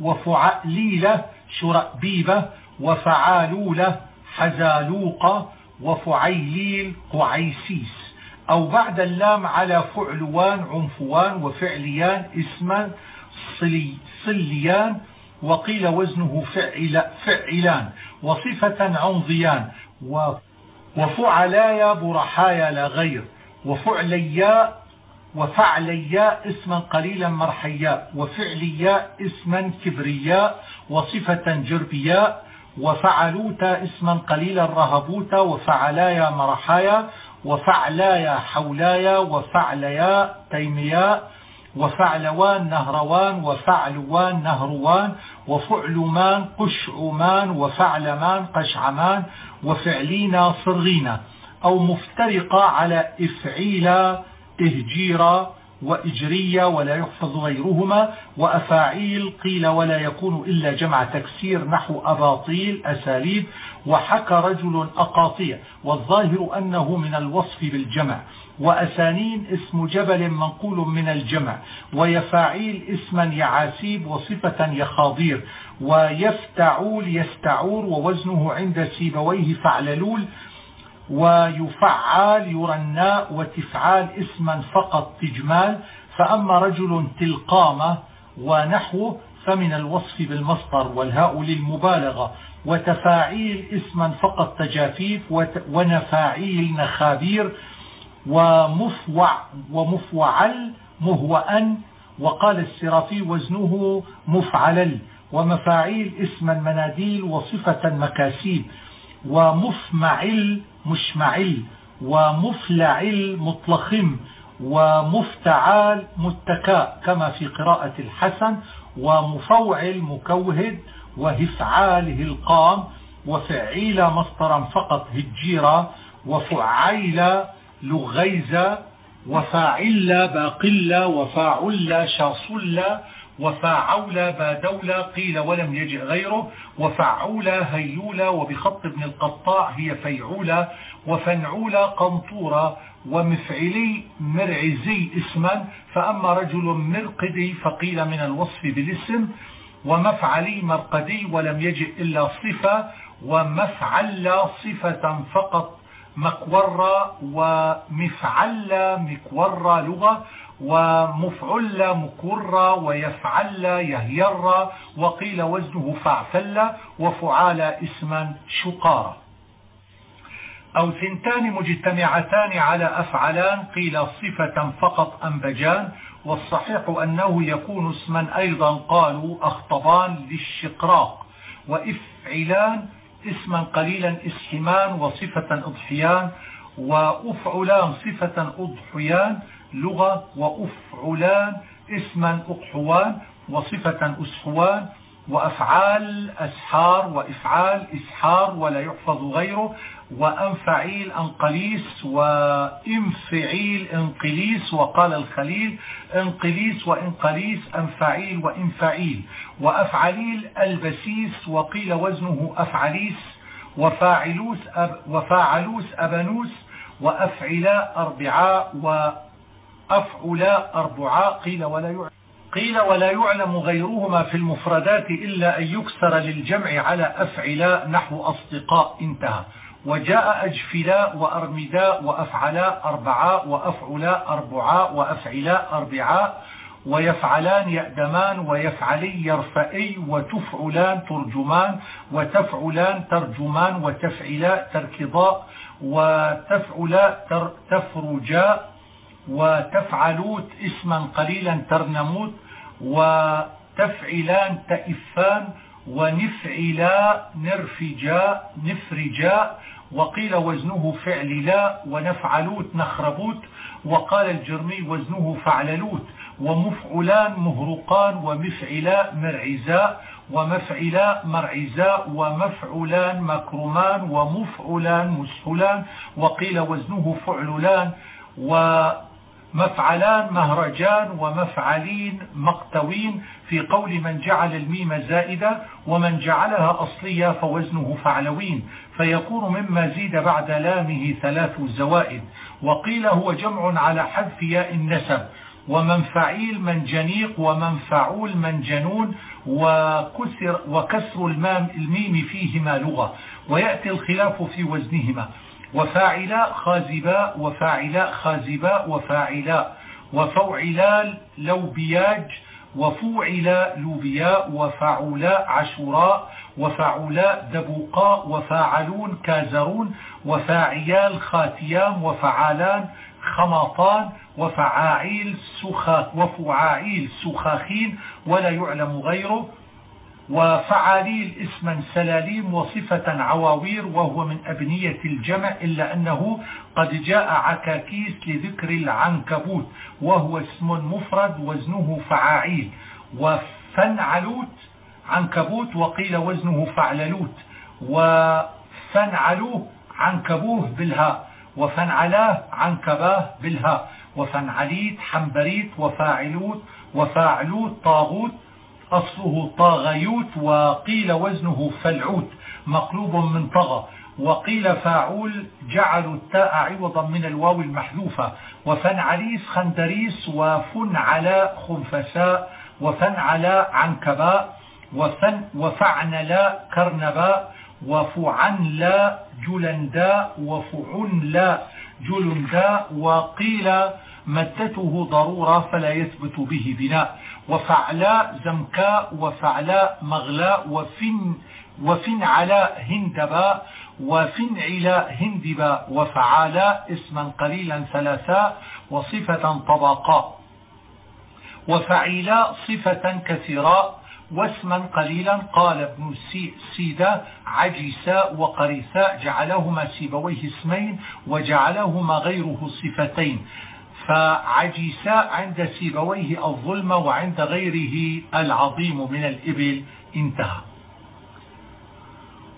وفعليلة شرأبيبة وفعالولة حزالوقة وفعيليل قعيسيس أو بعد اللام على فعلوان عنفوان وفعليان اسما صلي صليان وقيل وزنه فعل فعلان وصفة عنضيان وفعلايا برحايا لا غير وفعليا وفعليا اسما قليلا مرحيا وفعليا اسما كبريا وصفة جربيا وفعلوتا اسما قليلا رهبوتا وفعلايا مرحايا وفعلايا حولايا وفعليا تيميا وفعلوان نهروان وفعلوان نهروان وفعلمان قشعمان وفعلمان قشعمان وفعلينا صرغينا أو مفترقة على إفعيلا إهجيرا وإجرية ولا يحفظ غيرهما وأفاعيل قيل ولا يكون إلا جمع تكسير نحو أباطيل أساليب وحكى رجل أقاطيع والظاهر أنه من الوصف بالجمع. وأسانين اسم جبل منقول من الجمع ويفاعيل اسما يعاسيب وصفة يخاضير ويفتعول يستعور ووزنه عند سيبويه فعللول ويفعال يرناء وتفعال اسما فقط تجمال. فأما رجل تلقامة ونحوه فمن الوصف بالمصدر والهاء للمبالغة. وتفاعيل اسما فقط تجافيف ونفاعيل نخابير. ومفوع ومفوعل مهوأا وقال السرافي وزنه مفعلل. ومفاعيل اسما مناديل وصفة مكاسيب. ومفمعل مشمعل ومفلعل مطلخم ومفتعال متكاء كما في قراءة الحسن ومفوعل مكوهد وهفعاله القام وفعيل مصدرا فقط هجيرا وفعيل لغيزة وفاعل باقلة وفاعل شاصلة وفاعولة بادولة قيل ولم يجئ غيره وفعولة هيولة وبخط ابن القطاع هي فيعولة وفنعولة قنطورة ومفعلي مرعزي اسما فأما رجل مرقدي فقيل من الوصف بالاسم ومفعلي مرقدي ولم يجئ إلا صفة ومفعل صفة فقط مكورة ومفعل مكورة لغة ومفعل مكرة ويفعل يهير وقيل وزنه فعفل وفعال اسما شقارة أو ثنتان مجتمعتان على أفعلان قيل صفة فقط أنبجان والصحيح أنه يكون اسما أيضا قالوا أخطبان للشقراق وإفعلان اسما قليلا اسحمان وصفة أضحيان وأفعلان صفة أضحيان لغة وأفعلان اسما أقحوان وصفة أسحوان وأفعال أسحار وإفعال إسحار ولا يحفظ غيره وأنفعيل أنقليس وإنفعيل إنقليس وقال الخليل إنقليس وإنقليس أنفعيل وإنفعيل وأفعليل البسيس وقيل وزنه أفعليس وفاعلوس أبنوس وأفعلاء أربعاء وأفعلاء أربعاء قيل ولا يعلم. قيل ولا يعلم غيرهما في المفردات إلا أن يكسر للجمع على أفعلاء نحو أصدقاء انتهى. وجاء أجفلاء وأرمداء وأفعلاء أربعاء وأفعلاء أربعاء وأفعلاء أربعاء ويفعلان يأدمان ويفعلي يرفئي وتفعلان ترجمان وتفعلان ترجمان وتفعلاء تركضاء وتفعلاء تفرجاء وتفعلوت اسما قليلا ترنموت وتفعلان تئفان ونفعلا نرفجا نفرجا وقيل وزنه فعللا ونفعلوت نخربوت وقال الجرمي وزنه فعللوت ومفعلان مهرقان ومفعلا مرعزاء ومفعلا مرعزاء ومفعلان مكرمان ومفعلان مسهلان وقيل وزنه فعللان و مفعلان مهرجان ومفعلين مقتوين في قول من جعل الميم زائدة ومن جعلها أصلية فوزنه فعلوين. فيكون مما زيد بعد لامه ثلاث زوائد. وقيل هو جمع على حذف ياء النسب. ومن فعيل من جنيق ومن فعول من جنون وكسر, وكسر الميم فيهما لغة. ويأتي الخلاف في وزنهما. وفاعلاء خازباء وفاعلاء خازباء وفاعلاء وفوعلال لوبياج وفوعلاء لوبياء وفعولاء عشوراء وفعولاء دبوقاء وفاعلون كازرون وفاعيال خاتيام وفعالان خماطان وفعاعيل وفعاعيل سخاخين ولا يعلم غيره. وفعاليل اسما سلاليم وصفة عواوير وهو من أبنية الجمع إلا أنه قد جاء عكاكيس لذكر العنكبوت وهو اسم مفرد وزنه فعاعيل. وفنعلوت عنكبوت وقيل وزنه فعللوت. وفنعلوه عنكبوه بالهاء وفنعلاه عنكباه بالهاء. وفنعليت حنبريت وفاعلوت وفاعلوت طاغوت. أصله طاغيوت وقيل وزنه فلعوت مقلوب من طغى وقيل فاعول جعلوا التاء عوضا من الواو المحذوفة وفنعليس خندريس وفنعلاء خنفساء وفنعلاء عنكباء وفن وفعنلاء كرنباء وفعنلاء جلنداء وفعنلاء جلنداء وقيل مدته ضرورة فلا يثبت به بناء. وفعلاء زمكاء وفعلاء مغلاء وفن وفن علاء هندباء وفن علاء هندباء وفعالاء اسما قليلا ثلاثاء وصفة طبقاء وفعيلاء صفة كثيراء واسما قليلا قال ابن سيدة عجساء وقريساء جعلهما سيبويه اسمين وجعلهما غيره صفتين. فعجيساء عند سيبويه الظلم وعند غيره العظيم من الإبل انتهى.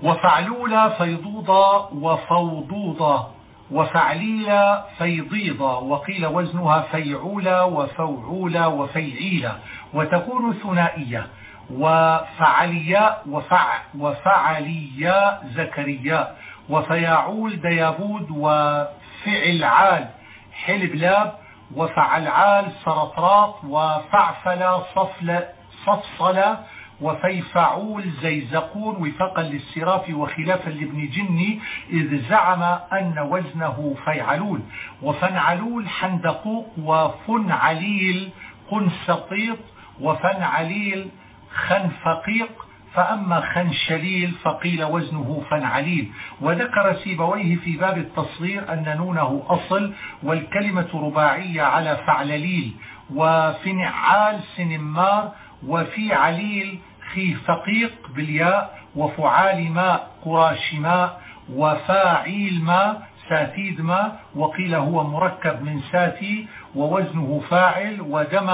وفعلولا فيضوضا وفوضوضا وفعليلا فيضيضا وقيل وزنها فيعولا وفوعولا وفيعيلا وتكون ثنائية. وفعليا وفع وفعليا زكريا وفياعول ديابود وفعلعال حلبلاب وفعلعال سرطراط وفعفل صفل صفصل وفيفعول زيزقون وفقا للسراف وخلافا لابن جني إذ زعم أن وزنه فيعلول. وفنعلول حندقوق وفنعليل قنسطيط وفنعليل خنفقيق فأما خنشليل فقيل وزنه فنعليل وذكر سيبويه في باب التصغير أن نونه أصل والكلمة رباعية على فعلليل وفي نعال سنمار وفي عليل خي فقيق بالياء وفعال ماء قراش ماء وفاعيل ماء ساتيد ماء وقيل هو مركب من ساتي ووزنه فاعل ودم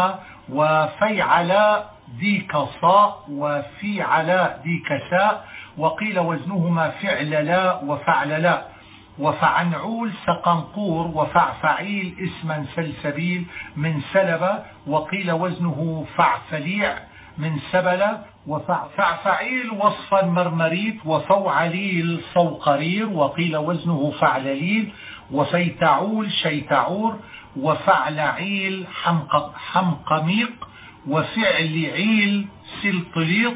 وفيعلاء ديك صاء وفي علاء ديك ساء وقيل وزنهما فعل لا وفعل لا. وفعنعول سقنقور وفعفعيل اسما سلسبيل من سلب وقيل وزنه فعفليع من سبل وفعفعيل وصفا مرمريت وفوعليل صوقرير وقيل وزنه فعلليل وفيتعول شيتعور وفعلعيل حمق حمقميق وفعل عيل سلطليط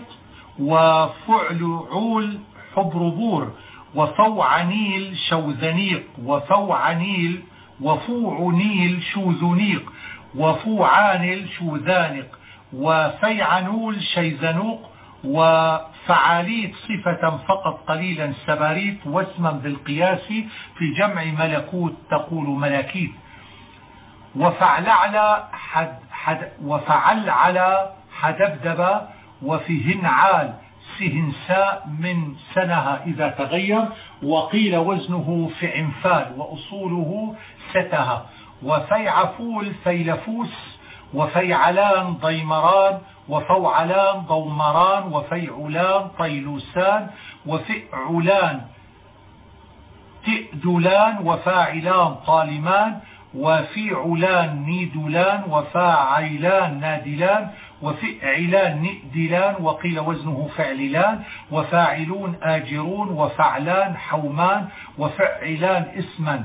وفعل عول حبربور وفوعنيل شوذنيق وفوعنيل وفوعنيل شوذنيق وفوعانل شوذانق وفيعنول شيزنوق وفعاليت صفة فقط قليلا سباريت واسما بالقياس في جمع ملكوت تقول ملاكيت وفعلعل حد حد وفعل على حدبدب وفيهن عال. سهنساء من سنها إذا تغير. وقيل وزنه فعنفال وأصوله ستها. وفيعفول فيلفوس وفيعلان ضيمران وفوعلان ضومران وفيعلان طيلوسان وفعلان تئدلان وفاعلان طالمان وفيعلان نيدلان وفاعلان نادلان وفعلان نئدلان وقيل وزنه فعللان وفاعلون آجرون وفعلان حومان وفعلان اسما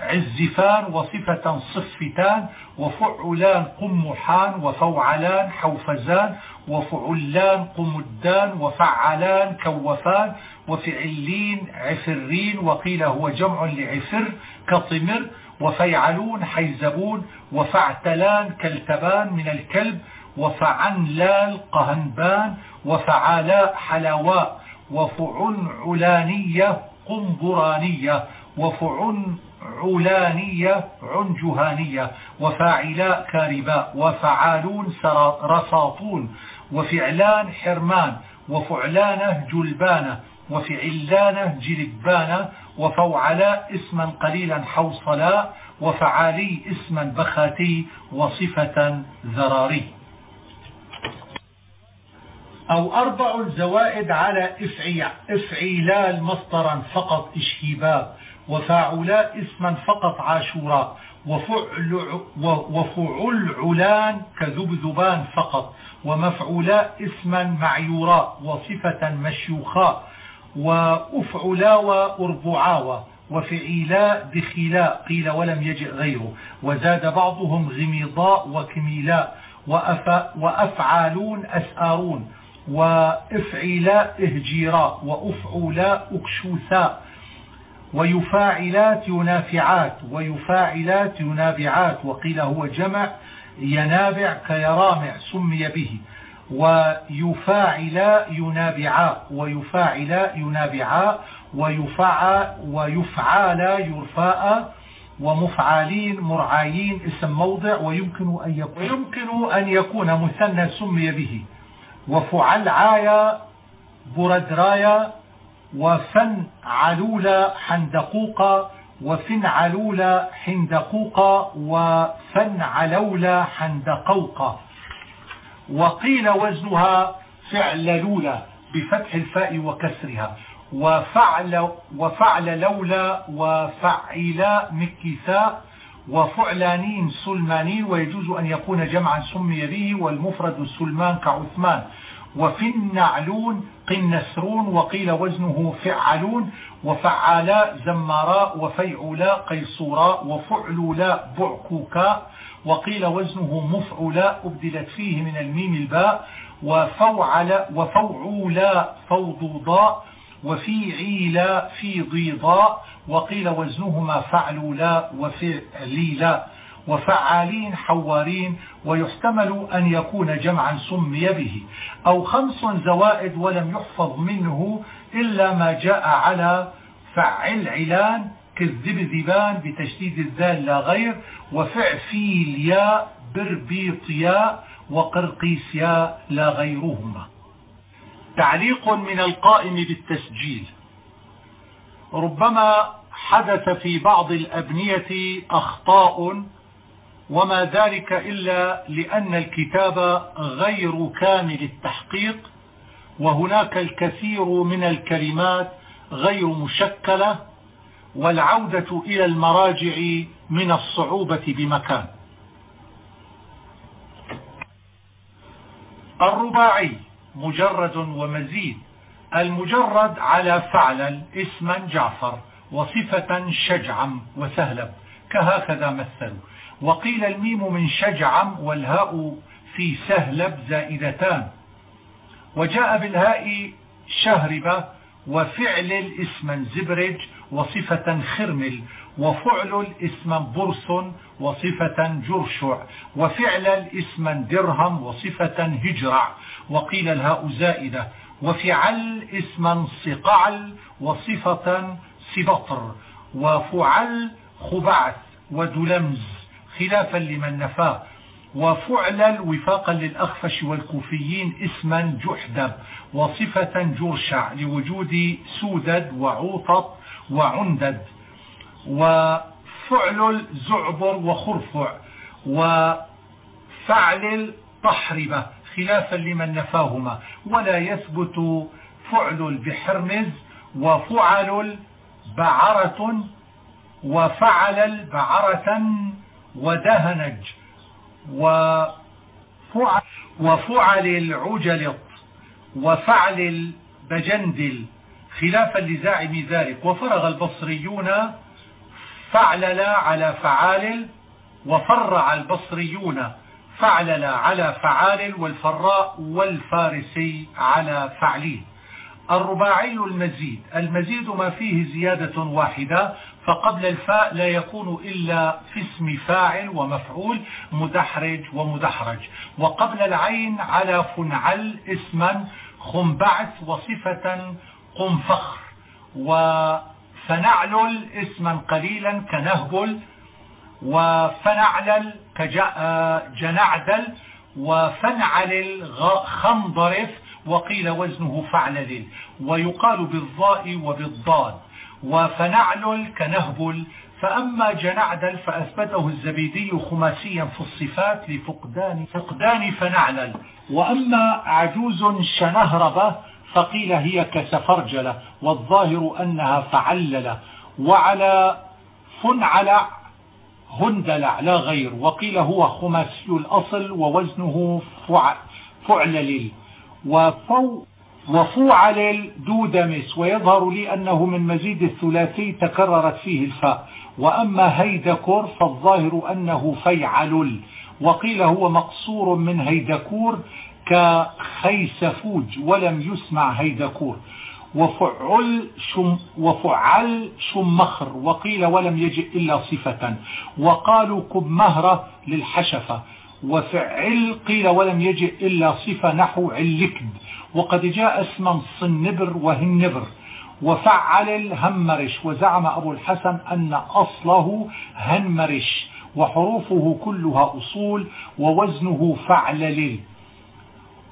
عزفان وصفة صفتان وفعلان قمحان وفوعلان حوفزان وفعلان قمدان وفعلان كوفان وفعلين عفرين وقيل هو جمع لعفر كطمر وفيعلون حيزبون وفعتلان كالتبان من الكلب وفعنلال قهنبان وفعالاء حلاواء وفعنعلانية قنبرانية وفعنعلانية عنجهانية وفاعلاء كارباء وفعالون رصاطون وفعلان حرمان وفعلانة جلبانة وفعلانه جلبانة وفوعلاء اسما قليلا حوصلاء وفعالي اسما بخاتي وصفة ذراري. أو أربع زوائد على إفعيلال مصدرا فقط إشهباب وفاعلاء اسما فقط عاشوراء وفعل علان كذبذبان فقط ومفعولاء اسما معيوراء وصفة مشيوخاء. وأفعلاوى أربعاوى وفعيلاء دخيلاء قيل ولم يجئ غيره. وزاد بعضهم غميضاء وكميلاء وأفعالون أسآرون. وإفعيلاء إهجيراء وأفعولاء أكشوثاء ويفاعلات ينافعات. ويفاعلات ينابعات وقيل هو جمع ينابع كيرامع سمي به. ويفاعلا ينابعا ويفاعلا ينابعا ويفعالا يرفاء ومفعالين مرعايين اسم موضع ويمكن أن يكون, ويمكن أن يكون مثنى سمي به. وفعل عايا بردرايا وفن علولا حندقوقا وفن علولا حندقوقا وفن علولا حندقوقا وقيل وزنها فعل لولا بفتح الفاء وكسرها. وفعل, وفعل لولا وفعلا مكساء وفعلانين سلمانين ويجوز أن يكون جمعا سمي به والمفرد السلمان كعثمان. وفي النعلون قنسرون وقيل وزنه فعلون وفعالاء زماراء وفيعولاء قيصوراء وفعلولاء بعكوكاء وقيل وزنه مفعولاء أبدلت فيه من الميم الباء وفوعل وفوعولاء فوضوضاء وفي عيلا في ضيضاء وقيل وزنهما فعلولا وفعليلا وفعالين حوارين ويحتمل أن يكون جمعا سمي به أو خمس زوائد ولم يحفظ منه إلا ما جاء على فعل علان كالذبذبان بتشديد الذال لا غير وفعفيليا بربيطيا وقرقيسيا لا غيرهما. تعليق من القائم بالتسجيل. ربما حدث في بعض الأبنية أخطاء وما ذلك إلا لأن الكتاب غير كامل التحقيق وهناك الكثير من الكلمات غير مشكلة والعودة إلى المراجع من الصعوبة بمكان. الرباعي مجرد ومزيد المجرد على فعلا اسما جعفر وصفة شجعم وسهلب كهكذا مثلوا. وقيل الميم من شجعم والهاء في سهلب زائدتان. وجاء بالهاء شهربة وفعل الاسم زبرج وصفة خرمل وفعل الاسم برس وصفة جرشع وفعل الاسم درهم وصفة هجرع وقيل الهاء زائدة وفعل اسما صقعل وصفة سبطر وفعل خبعث ودلمز خلافا لمن نفاه وفعل وفاقا للأخفش والكوفيين اسما جحدب وصفة جرشع لوجود سودد وعوطط وعندد وفعل زعبر وخرفع وفعل طحربة خلافا لمن نفاهما. ولا يثبت فعل بحرمز وفعل بعرة وفعل بعرة ودهنج وفعل, وفعل العجلط وفعل البجندل خلافا لزاعم ذلك وفرغ البصريون فعلل على فعال وفرع البصريون فعلل على فعال والفراء والفارسي على فعليل الرباعي المزيد. المزيد ما فيه زيادة واحدة فقبل الفاء لا يكون إلا في اسم فاعل ومفعول مدحرج ومدحرج. وقبل العين على فنعل اسما خنبعث وصفة قنفخر وفنعلل اسما قليلا كنهبل وفنعلل كجنعدل وفنعلل خنضرف وقيل وزنه فعلل ويقال بالضاء وبالضاد. وفنعلل كنهبل فأما جنعدل فأثبته الزبيدي خماسيا في الصفات لفقدان فقدان فنعلل. وأما عجوز شنهربة فقيل هي كسفرجلة والظاهر أنها فعلل وعلى فنعلع هندلع لا غير. وقيل هو خماسي الأصل ووزنه فعلل وفو وفوعل دودمس ويظهر لي أنه من مزيد الثلاثي تكررت فيه الفاء. وأما هيدكور فالظاهر أنه فيعلل. وقيل هو مقصور من هيدكور كخيسفوج ولم يسمع هيدكور وفعل, شم وفعل شمخر وقيل ولم يجئ إلا صفة. وقالوا كبمهرة للحشفة. وفعل قيل ولم يجئ إلا صفة نحو علكد. وقد جاء اسما صنبر وهنبر. وفعل الهمرش. وزعم أبو الحسن أن أصله هنمرش. وحروفه كلها أصول. ووزنه فعلل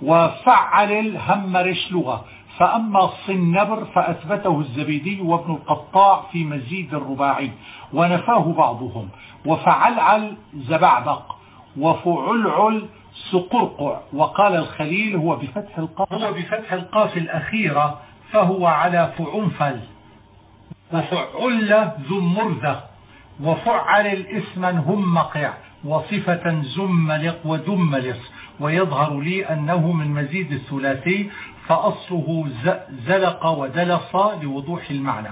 وفعل الهمرش لغة فأما الصنبر فأثبته الزبيدي وابن القطاع في مزيد الرباعي ونفاه بعضهم. وفعلعل زبعبق وفعلعل سقرقع وقال الخليل هو بفتح القاف. هو بفتح القاف الأخيرة فهو على فعنفل. وفعل ذو مرذة وفعل الاسم هم مقع وصفة زملق ودملص ويظهر لي أنه من مزيد الثلاثي فأصله زلق ودلص لوضوح المعنى.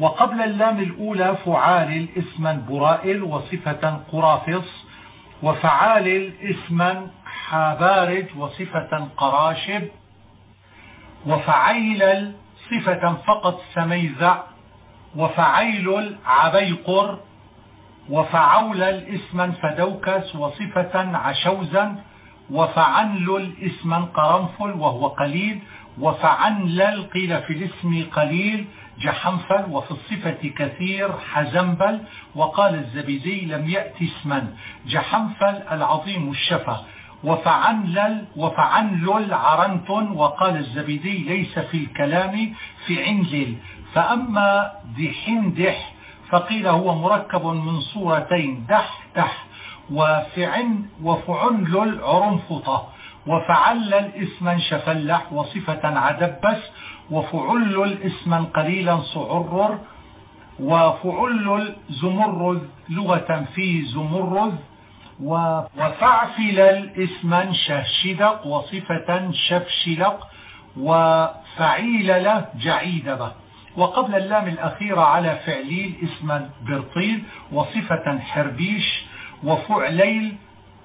وقبل اللام الأولى فعال اسما برائل وصفة قرافص وفعال اسما حابارج وصفة قراشب وفعيل صفة فقط سميزع وفعيل عبيقر وفعول اسما فدوكس وصفة عشوزا وفعنل اسما قرنفل وهو قليل وفعنلل قيل في الاسم قليل جحنفل وفي الصفة كثير حزنبل وقال الزبيدي لم يأتي اسما. جحنفل العظيم الشفا. وفعنلل وفعنلل عرنت وقال الزبيدي ليس في الكلام في عنلل فأما دحندح فقيل هو مركب من صورتين دح دح وفعن وفعنلل عرنفطة وفعلل اسما شفلح وصفة عدبس. وفعلل اسما قليلا صعرر. وفعلل زمرذ لغة في زمرذ وفعفل اسما شهشدق وصفة شفشلق. وفعيلل جعيدبة وقبل اللام الأخيرة على فعليل اسما برطيل وصفة حربيش. وفعليل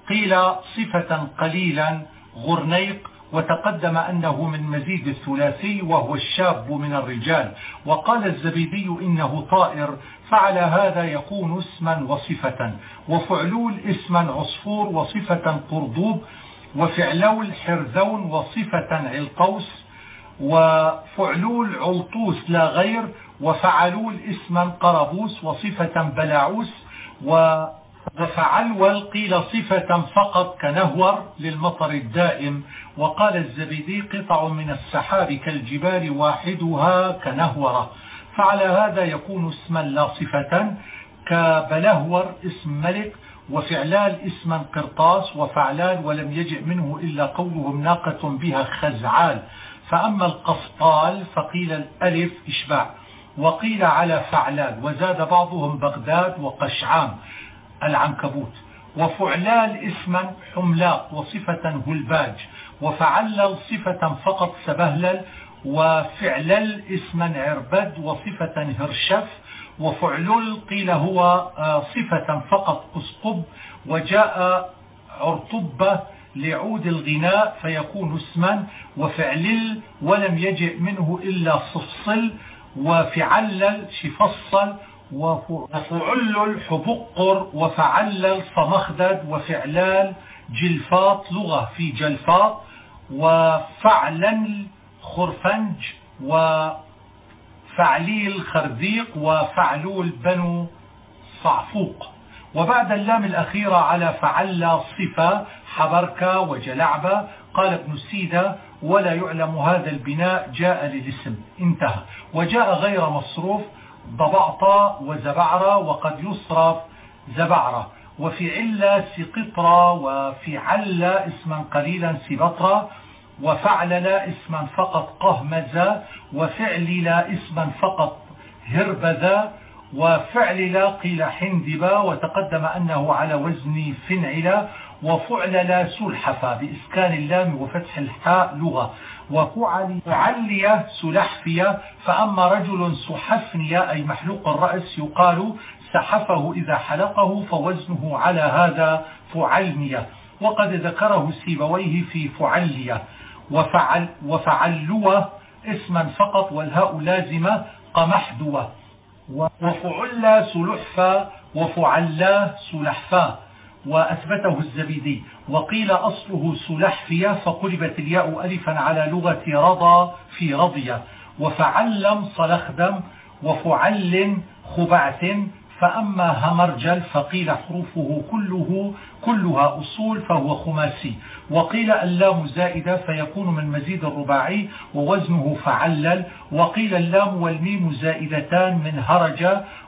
قيل صفة قليلا غرنيق وتقدم أنه من مزيد الثلاثي وهو الشاب من الرجال. وقال الزبيدي إنه طائر فعلى هذا يكون اسما وصفة. وفعلول اسما عصفور وصفة قرضوب وفعلول حرذون وصفة علقوس وفعلول علطوس لا غير وفعلول اسما قربوس وصفة بلاعوس و وفعلول قيل صفة فقط كنهور للمطر الدائم وقال الزبيدي قطع من السحاب كالجبال واحدها كنهورة فعلى هذا يكون اسما لا صفة كبلهور اسم ملك وفعلال اسما قرطاس وفعلال ولم يجئ منه إلا قولهم ناقة بها خزعال فأما القسطال فقيل الألف إشباع وقيل على فعلال وزاد بعضهم بغداد وقشعام العنكبوت. وفعلال اسما حملاق وصفة هلباج. وفعلل صفة فقط سبهلل. وفعلل اسما عربد وصفة هرشف. وفعلل قيل هو آه، صفة فقط أسقب وجاء عرطبة لعود الغناء فيكون اسما. وفعلل ولم يجئ منه إلا صفصل. وفعلل شفصل وفعلل حبقر وفعلل صمخدد وفعلال جلفاط لغة في جلفاط وفعلن خرفنج وفعليل خرذيق وفعلول بنو صعفوق. وبعد اللام الأخيرة على فعل صفة حبركة وجلعبة قال ابن سيدة ولا يعلم هذا البناء جاء للاسم. انتهى. وجاء غير مصروف ضبعطة وزبعرة وقد يصرف زبعرة وفي علة سقطرة وفي علة اسما قليلا سبطرة وفعلل اسما فقط قهمز. وفعلل اسما فقط هربذا وفعلل قيل حندبا وتقدم أنه على وزن فنعل. وفعلل سلحفة بإسكان اللام وفتح الحاء لغة. وفعلية سلحفية فأما رجل سحفنية أي محلوق الرأس يقال سحفه إذا حلقه فوزنه على هذا فعلنية وقد ذكره سيبويه في فعلية وفعل وفعلوة اسما فقط والهاء لازمة قمحدوة. وفعلا سلحفا وفعلا سلحفا. وأثبته الزبيدي. وقيل أصله سلحفية فقلبت الياء ألفا على لغة رضى في رضية. وفعلم صلخدم وفعل خبعت فأما همرجل فقيل حروفه كله كلها أصول فهو خماسي. وقيل اللام زائدة فيكون من مزيد الرباعي ووزنه فعلل. وقيل اللام والميم زائدتان من هرج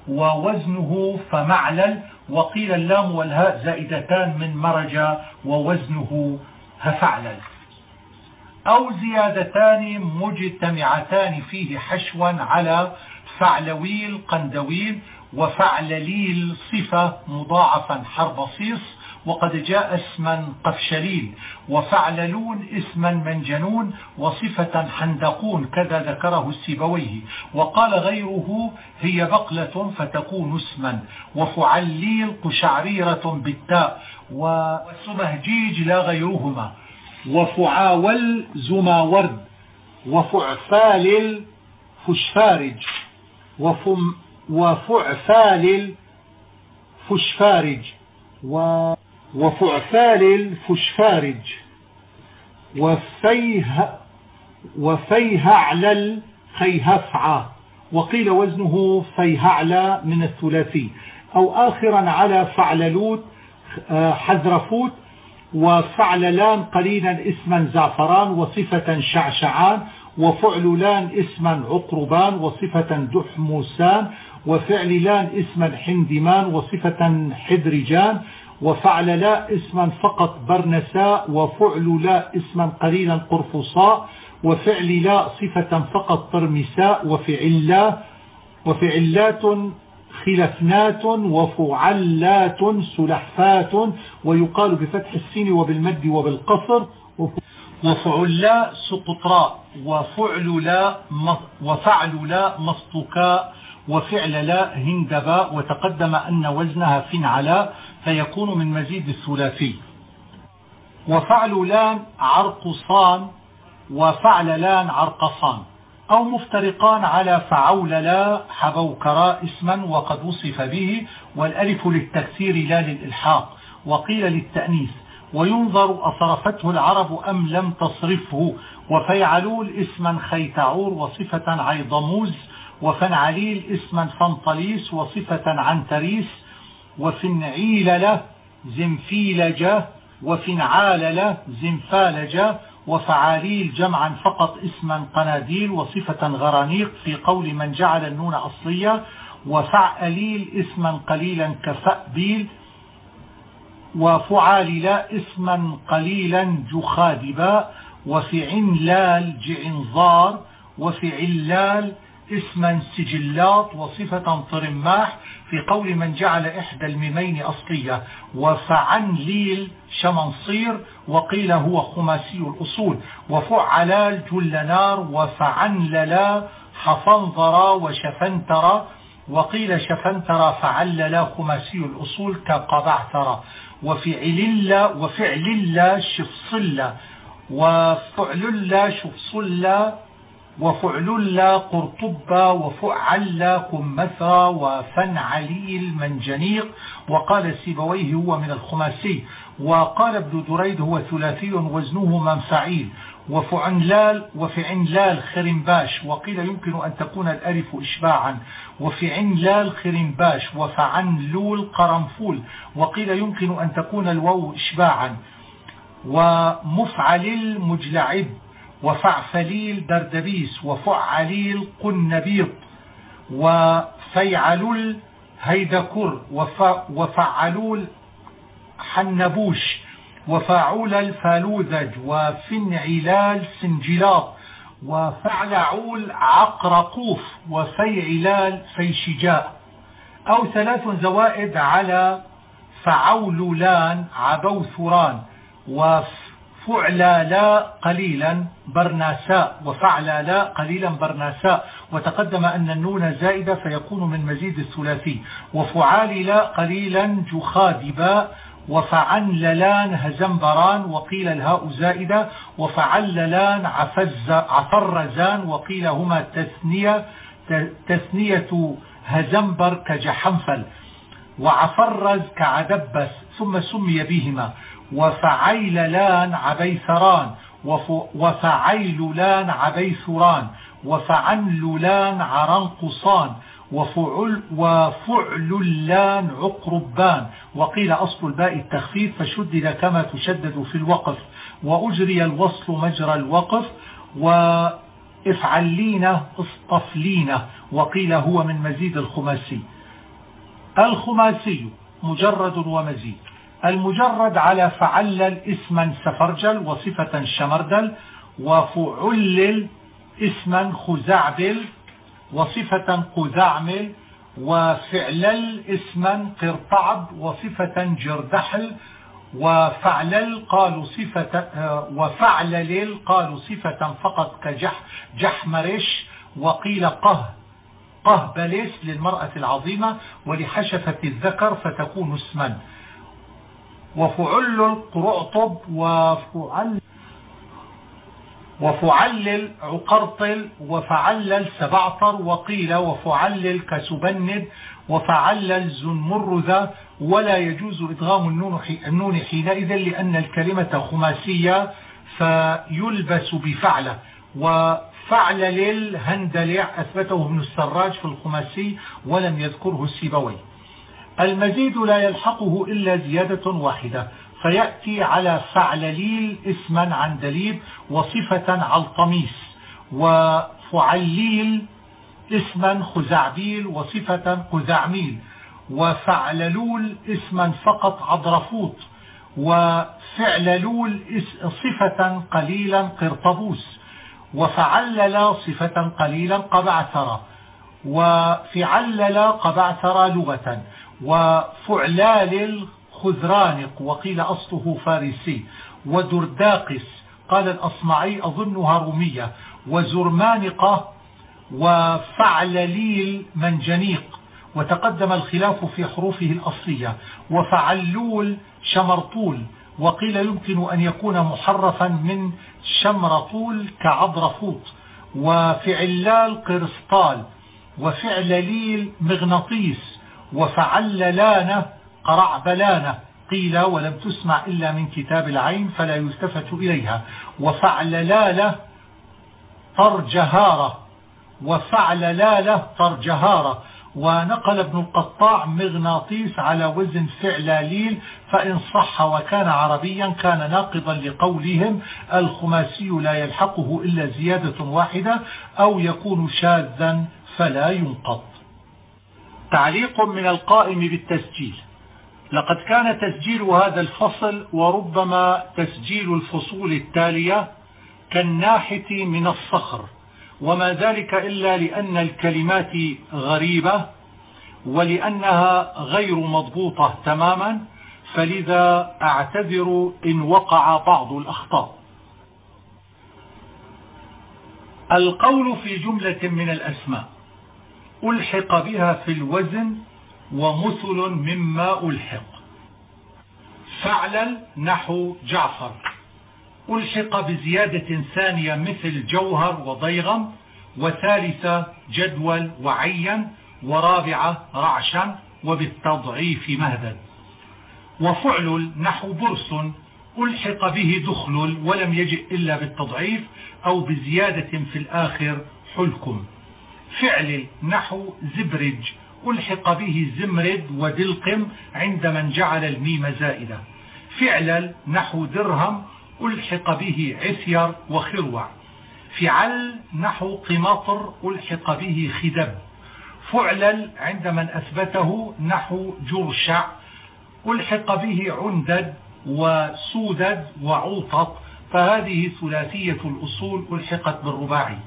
ووزنه فمعلل وقيل اللام والهاء زائدتان من مرج ووزنه هفعلل أو زيادتان مجتمعتان فيه حشوا على فعلويل قندويل وفعلليل صفة مضاعفا حربصيص وقد جاء اسما قفشليل وفعللون اسما منجنون وصفة حندقون كذا ذكره السيبويه. وقال غيره هي بقلة فتكون اسما وفعليل قشعريرة بالتاء وسمهجيج لا غيرهما. وفعاول زماورد وفعفال فشفارج. وفم وفعفال فشفارج. و وفعفال الفشفارج. وفيه وفيهعلل خيهفعى وقيل وزنه فيهعلى من الثلاثي. أو آخرا على فعللوت آه، حذرفوت. وفعللان قليلا اسما زعفران وصفة شعشعان. وفعللان اسما عقربان وصفة دحموسان. وفعللان اسما حندمان وصفة حدرجان. وفعل لا اسما فقط برنساء وفعل لا اسما قليلا قرفصاء وفعل لا صفة فقط طرمساء وفعل لا وفعلات خلفنات وفعلات سلحفات ويقال بفتح السين وبالمد وبالقصر وفعلا سقطراء وفعل لا وفعل لا مصطكاء وفعل لا هندباء وتقدم أن وزنها فنعلا فيكون من مزيد الثلاثي. وفعللان عرقصان وفعللان عرقصان أو مفترقان على فعوللا حبوكرا اسما وقد وصف به والألف للتكسير لا للإلحاق وقيل للتأنيث. وينظر أصرفته العرب أم لم تصرفه وفيعلول اسما خيتعور وصفة عيضموز وفنعليل اسما فنطليس وصفة عنتريس وفنعيللة زنفيلجة وفنعاللة زنفالجة وفعاليل جمعا فقط اسما قناديل وصفة غرانيق في قول من جعل النون أصلية وفعليل اسما قليلا كفأبيل وفعاللا اسما قليلا جخادبا وفي عنلال جعنظار وفي علال اسما سجلات وصفة طرماح في قول من جعل إحدى الميمين أصلية وفعن ليل شمنصير وقيل هو خماسي الأصول وفعلال جلنار وفعن للا حفنظر وشفنتر وقيل شفنتر فعلل خماسي الأصول كقبعثر وفعل الله وفعل الله شفصل وفعل الله شفصل وفعل قرطبة وفعل كمثرى وفنعليل منجنيق وقال سيبويه هو من الخماسي. وقال ابن دريد هو ثلاثي وزنه منفعيل وفعنلال وفعنلال خرنباش. وقيل يمكن أن تكون الألف إشباعا. وفعنلال خرنباش. وفعنلول قرنفول. وقيل يمكن أن تكون الواو إشباعا. ومفعل مجلعب وفعفليل دردبيس وفعليل قنبيط وفيعلول هيدكر وفعلول حنبوش وفاعول الفالوذج وفنعلال سنجلاط وفعلعول عقرقوف وفيعلال فيشجاء. أو ثلاث زوائد على فعولولان عبوثران وفعلالا قليلا برناساء وفعلالا قليلا برناساء وتقدم أن النون زائدة فيكون من مزيد الثلاثي. وفعاللا قليلا جخادبا وفعللان هزنبران وقيل الهاء زائدة. وفعللان عفرزان وقيل هما تثنية تثنية هزنبر كجحنفل. وعفرز كعدبس ثم سمي بهما. وفعيللان عبيثران وفعيللان عبيثران وفعنللان عرنقصان وفعل, وفعل اللان عقربان. وقيل أصل الباء التخفيف فشدد كما تشدد في الوقف. وأجري الوصل مجرى الوقف وإفعلين اصطفلين. وقيل هو من مزيد الخماسي. الخماسي مجرد ومزيد. المجرد على فعلل اسما سفرجل وصفة شمردل وفعلل اسما خزعبل وصفة قذعمل وفعلل اسما قرطعب وصفة جردحل وفعلل قالوا صفة وفعلل قالوا صفة فقط كجح جحمرش وقيل قه قهبلس للمرأة العظيمة ولحشفة الذكر فتكون اسما. وفعل القرعطب وفعل وفعلل عقرطل وفعلل سبعطر وقيل وفعلل كسبند وفعلل زنمرذة ولا يجوز إدغام النون حينئذ لأن الكلمة خماسية فيلبس بفعله وفعلل هندلع أثبته ابن السراج في الخماسي ولم يذكره السيبوي المزيد لا يلحقه إلا زيادة واحدة فيأتي على فعلليل اسما عن دليل وصفة علطميس وفعليل اسما خزعبيل وصفة خزعميل وفعللول اسما فقط عضرفوط وفعللول صفة قليلا قرطبوس وفعلل صفة قليلا قبعثر وفعلل قبعثر لغة وفعلال خذرانق وقيل أصله فارسي. ودرداقس قال الأصمعي أظنها رومية. وزرمانقة وفعلليل منجنيق. وتقدم الخلاف في حروفه الأصلية. وفعلول شمرطول وقيل يمكن أن يكون محرفا من شمرطول كعضرفوط وفعلال قرسطال وفعلليل مغناطيس. وفعللانه قرعبلانة قيل ولم تسمع إلا من كتاب العين فلا يلتفت إليها. وفعللالة طرجهارة وفعللالة طرجهارة ونقل ابن القطاع مغناطيس على وزن فعلاليل فإن صح وكان عربيا كان ناقضا لقولهم الخماسي لا يلحقه إلا زيادة واحدة أو يكون شاذا فلا ينقض تعليق من القائم بالتسجيل. لقد كان تسجيل هذا الفصل وربما تسجيل الفصول التالية كالناحة من الصخر وما ذلك إلا لأن الكلمات غريبة ولأنها غير مضبوطة تماما فلذا أعتذر إن وقع بعض الأخطاء. القول في جملة من الأسماء. ألحق بها في الوزن ومثل مما ألحق. فعلا نحو جعفر. ألحق بزيادة ثانية مثل جوهر وضيغم وثالثة جدول وعين ورابعة رعشا وبالتضعيف مهدد وفعل نحو برس. ألحق به دخل ولم يجئ إلا بالتضعيف أو بزيادة في الآخر حلكم. فعل نحو زبرج ألحق به زمرد ودلقم عند من جعل الميم زائدة. فعل نحو درهم ألحق به عثير وخروع. فعل نحو قماطر ألحق به خدب. فعلل عند من أثبته نحو جرشع ألحق به عندد وسودد وعوطط. فهذه ثلاثية الأصول ألحقت بالرباعي.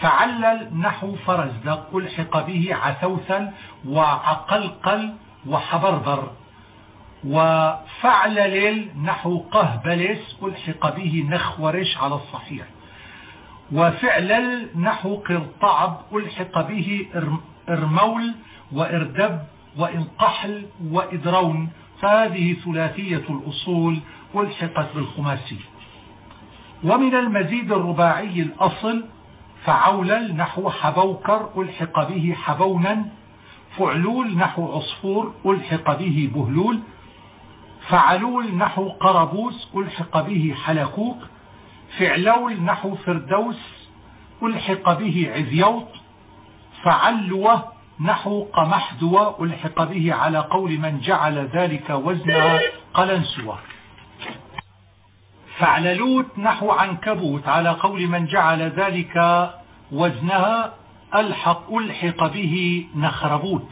فعلل نحو فرزدق ألحق به عثوثل وعقلقل وحبربر. وفعلل نحو قهبلس ألحق به نخورش على الصحيح. وفعلل نحو قرطعب ألحق به إرمول وإردب وإنقحل وإدرون. فهذه ثلاثية الأصول ألحقت بالخماسي. ومن المزيد الرباعي الأصل فعولل نحو حبوكر ألحق به حبونا فعلول نحو عصفور ألحق به بهلول فعلول نحو قربوس ألحق به حلكوك فعلول نحو فردوس ألحق به عذيوط فعلوة نحو قمحدوة ألحق به على قول من جعل ذلك وزنها قلنسوة. فعللوت نحو عنكبوت على قول من جعل ذلك وزنها ألحق ألحق به نخربوت.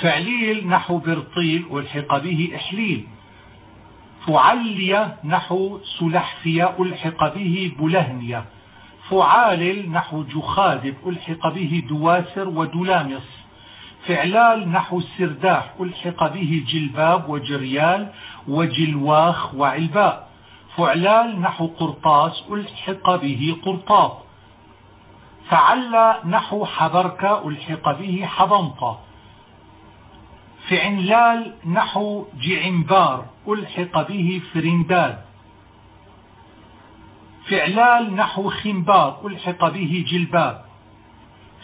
فعليل نحو برطيل ألحق به إحليل. فعلية نحو سلحفية ألحق به بلهنية. فعالل نحو جخادب ألحق به دواسر ودلامص فعلال نحو السرداح ألحق به جلباب وجريال وجلواخ وعلباء. فعلال نحو قرطاس ألحق به قرطاط. فعل نحو حبركة ألحق به حبنطة. فعنلال نحو جعنبار ألحق به فرنداد. فعلال نحو خنبار ألحق به جلباب.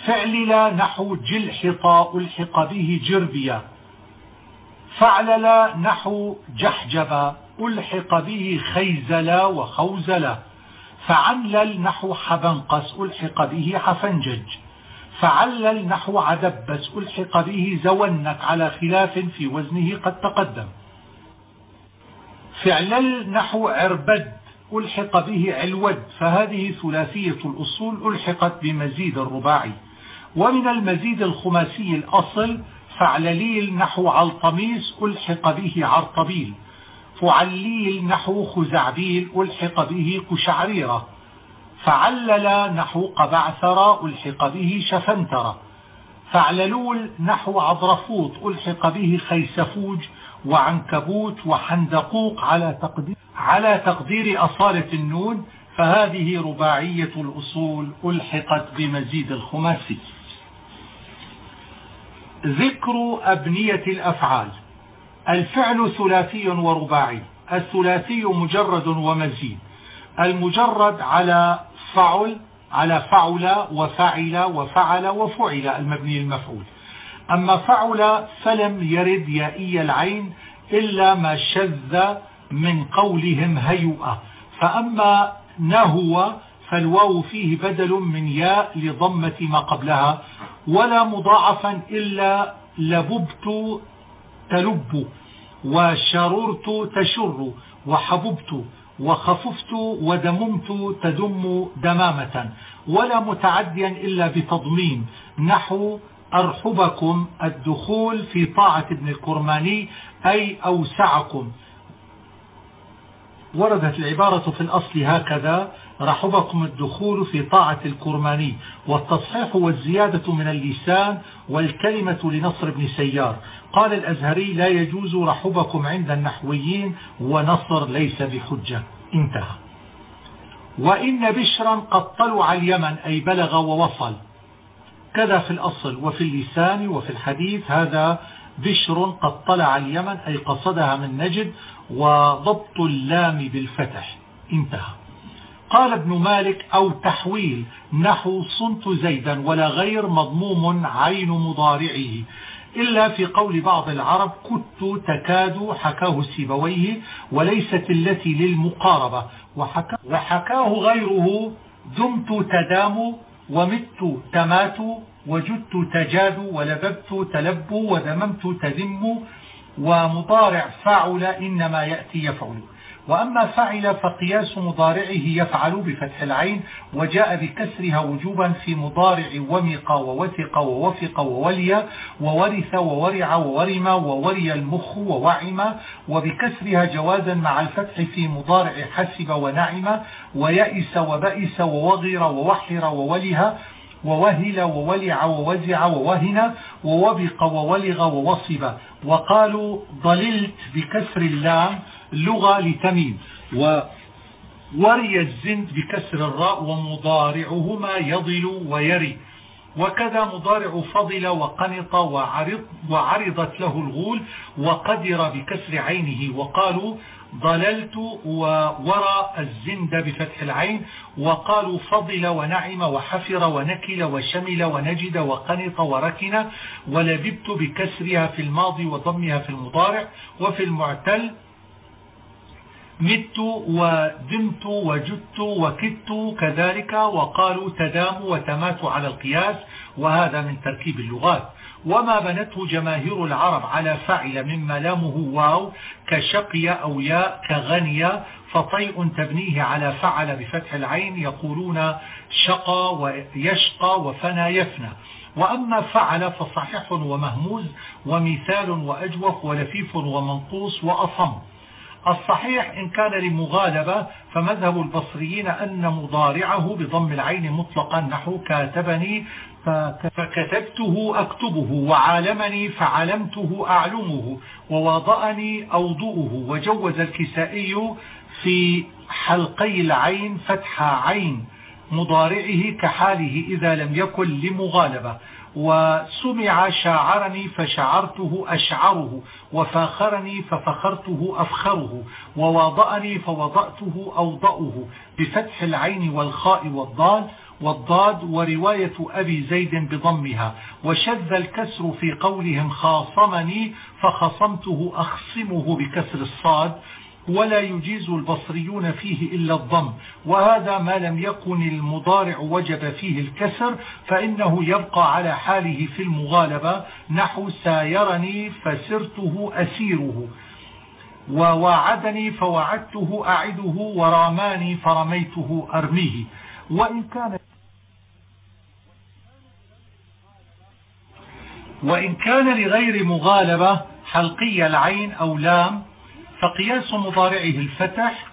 فعللا نحو جلحطا ألحق به جربيا فعللا نحو جحجبا ألحق به خيزلا وخوزلا فعلل نحو حبنقس ألحق به حفنجج فعلل نحو عدبس ألحق به زونك على خلاف في وزنه قد تقدم. فعلل نحو عربد ألحق به علود فهذه ثلاثية الأصول ألحقت بمزيد الرباعي. ومن المزيد الخماسي الأصل فعلليل نحو علطميس ألحق به عرطبيل فعليل نحو خزعبيل ألحق به كشعريرة. فعلل نحو قبعثر ألحق به شفنترة فعللول نحو عضرفوط ألحق به خيسفوج وعنكبوت وحندقوق على تقدير, على تقدير أصالة النون. فهذه رباعية الأصول ألحقت بمزيد الخماسي. ذكر أبنية الأفعال. الفعل ثلاثي ورباعي الثلاثي مجرد ومزيد المجرد على فعل على فعل وفعل وفعل وفعل المبني المفعول أما فعل فلم يرد يائي العين إلا ما شذ من قولهم هيئة فأما نهو فالواو فيه بدل من ياء لضمة ما قبلها ولا مضاعفا إلا لببت تلب وشررت تشر وحببت وخففت ودممت تدم دمامة ولا متعديا إلا بتضمين. نحو أرحبكم الدخول في طاعة ابن الكرماني أي أوسعكم. وردت العبارة في الأصل هكذا رحبكم الدخول في طاعة الكرماني والتصحيح والزيادة من اللسان والكلمة لنصر بن سيار. قال الأزهري لا يجوز رحبكم عند النحويين ونصر ليس بحجة. انتهى. وإن بشرا قد طلع اليمن أي بلغ ووصل. كذا في الأصل وفي اللسان وفي الحديث هذا بشر قد طلع اليمن أي قصدها من نجد وضبط اللام بالفتح. انتهى. قال ابن مالك أو تحويل نحو صنت زيدا ولا غير مضموم عين مضارعه. إلا في قول بعض العرب كنت تكاد حكاه سيبويه وليست التي للمقاربة. وحكاه غيره دمت تدام ومت تمات وجدت تجاد ولببت تلب وذممت تذم ومضارع فعل إنما يأتي يفعل. وأما فعل فقياس مضارعه يفعل بفتح العين وجاء بكسرها وجوبا في مضارع ومق ووثق ووفق وولي وورث وورع وورم ووري المخ ووعم وبكسرها جوازا مع الفتح في مضارع حسب ونعم ويئس وبئس ووغر ووحر ووله ووهل وولع ووزع ووهن ووبق وولغ ووصب. وقالوا ضللت بكسر اللام لغة لتميم ووري الزند بكسر الراء ومضارعهما يضل ويري. وكذا مضارع فضل وقنط وعرض وعرضت له الغول وقدر بكسر عينه. وقالوا ضللت وورى الزند بفتح العين وقالوا فضل ونعم وحفر ونكل وشمل ونجد وقنط وركن ولببت بكسرها في الماضي وضمها في المضارع وفي المعتل. مت ودمت وجدت وكدت كذلك وقالوا تدام وتمات على القياس وهذا من تركيب اللغات. وما بنته جماهير العرب على فعل مما لامه واو كشقي أو ياء كغني فطيء تبنيه على فعل بفتح العين يقولون شقى ويشقى وفنى يفنى. وأما فعل فصحيح ومهموز ومثال وأجوف ولفيف ومنقوص وأصم. الصحيح إن كان لمغالبة فمذهب البصريين أن مضارعه بضم العين مطلقا نحو كاتبني فكتبته أكتبه وعالمني فعلمته أعلمه وواضأني أوضؤه وجوز الكسائي في حلقي العين فتح عين مضارعه كحاله إذا لم يكن لمغالبة. وسمع شاعرني فشعرته أشعره وفاخرني ففخرته أفخره وواضأني فوضأته أوضأه بفتح العين والخاء والضال والضاد ورواية أبي زيد بضمها وشذ الكسر في قولهم خاصمني فخصمته أخصمه بكسر الصاد ولا يجيز البصريون فيه إلا الضم. وهذا ما لم يكن المضارع وجب فيه الكسر فإنه يبقى على حاله في المغالبة. نحو سايرني فسرته أسيره. وواعدني فوعدته أعده وراماني فرميته أرميه. وإن كان وإن كان لغير مغالبة حلقي العين أو لام فقياس مضارعه الفتح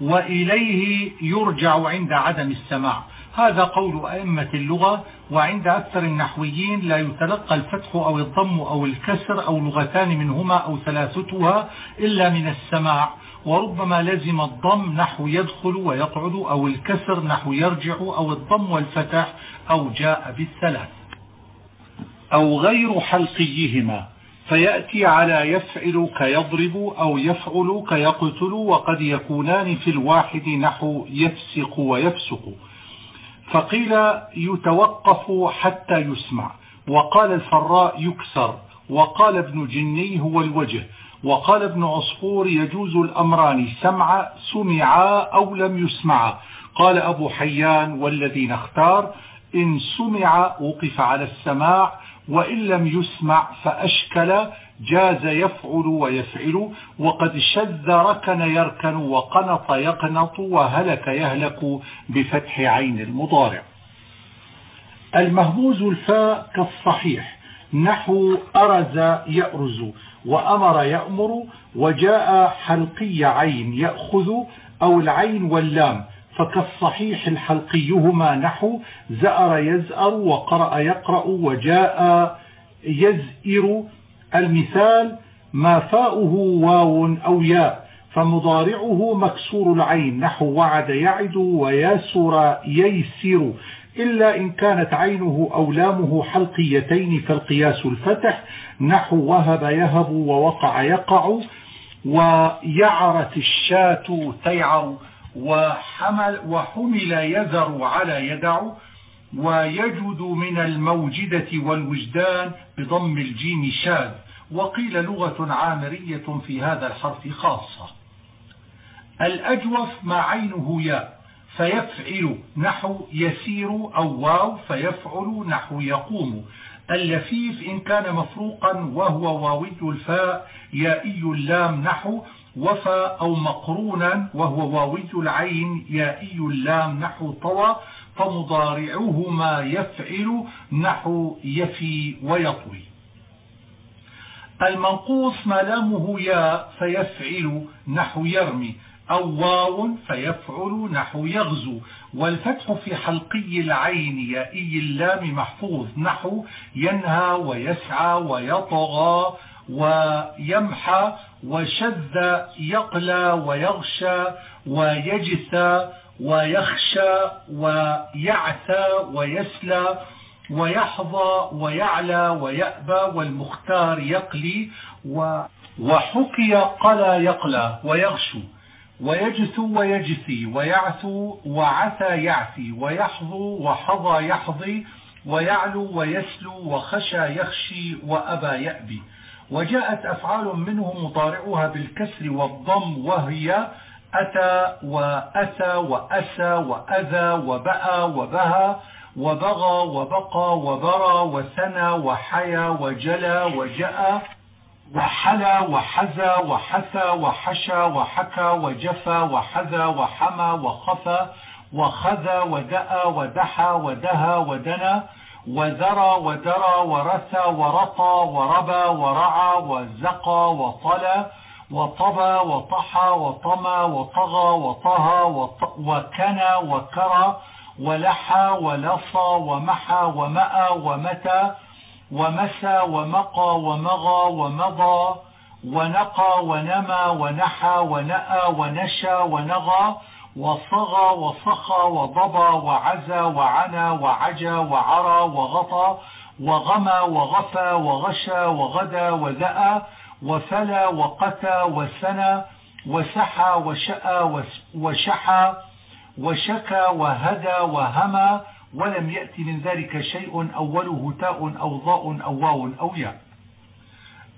وإليه يرجع عند عدم السماع. هذا قول أئمة اللغة وعند أكثر النحويين لا يتلقى الفتح أو الضم أو الكسر أو لغتان منهما أو ثلاثتها إلا من السماع. وربما لزم الضم نحو يدخل ويقعد أو الكسر نحو يرجع أو الضم والفتح أو جاء بالثلاث. أو غير حلقيهما فيأتي على يفعل كيضرب أو يفعل كيقتل وقد يكونان في الواحد نحو يفسق ويفسق. فقيل يتوقف حتى يسمع وقال الفراء يكسر وقال ابن جني هو الوجه وقال ابن عصفور يجوز الأمران سمع سمعا أو لم يسمعا. قال أبو حيان والذين اختار إن سمع وقف على السماع وإن لم يسمع فأشكل جاز يفعل ويفعل. وقد شذ ركن يركن وقنط يقنط وهلك يهلك بفتح عين المضارع. المهموز الفاء كالصحيح. نحو أرز يأرز وأمر يأمر وجاء حلقي عين يأخذ أو العين واللام. فكالصحيح الحلقيهما نحو زأر يزأر وقرأ يقرأ وجاء يزئر المثال ما فاؤه واو أو ياء فمضارعه مكسور العين نحو وعد يعد وياسر ييسر إلا إن كانت عينه أو لامه حلقيتين فالقياس الفتح نحو وهب يهب ووقع يقع ويعرت الشاة تيعر وحمل, وحمل يذر على يدع ويجد من الموجدة والوجدان بضم الجيم شاذ. وقيل لغة عامرية في هذا الحرف خاصة. الأجوف ما عينه ياء فيفعل نحو يسير أو واو فيفعل نحو يقوم. اللفيف إن كان مفروقا وهو واوي الفاء يائي اللام نحو وفى أو مقرونا وهو واوي العين يائي اللام نحو طوى فمضارعهما يفعل نحو يفي ويطوي. المنقوص ما لامه ياء فيفعل نحو يرمي أو واو فيفعل نحو يغزو. والفتح في حلقي العين يائي اللام محفوظ نحو ينهى ويسعى ويطغى ويمحى وشذ يقلى ويغشى ويجثى ويخشى ويعثى ويسلى ويحظى ويعلى ويأبى والمختار يقلي وحكي قلى يقلى ويغشو ويجثو ويجثي ويعثو وعثى يعثي ويحظو وحظى يحظي ويعلو ويسلو وخشى يخشي وأبى يأبي وجاءت أفعال منه مطارعها بالكسر والضم وهي أتى وأتى وأسى وأذى وبأى وبهى وبغى وبقى وبرى وثنى وحيا وجلى وجأى وحلى وحزى وحثى وحشى وحكى وجفى وحذى وحمى وخفى وخذى ودأى ودحى ودهى ودنا وذرى ودرى ورثى ورطى وربى ورعى وزقى وطلى وطبى وطحى وطمى وطغى وطهى وكنى وكرى ولحى ولصى ومحى ومأى ومتى ومسى ومقى ومغى ومضى ونقى ونمى ونحى ونأى ونشى ونغى وصغى وصخى وضبى وعزى وعنى وعجى وعرى وغطى وغمى وغفى وغشى وغدى وذأى وفلى وقتى وسنى وسحى وشأى وشحى وشكى وهدى وهمى ولم يأتي من ذلك شيء أوله تاء أو ضاء أو واو أو ياء.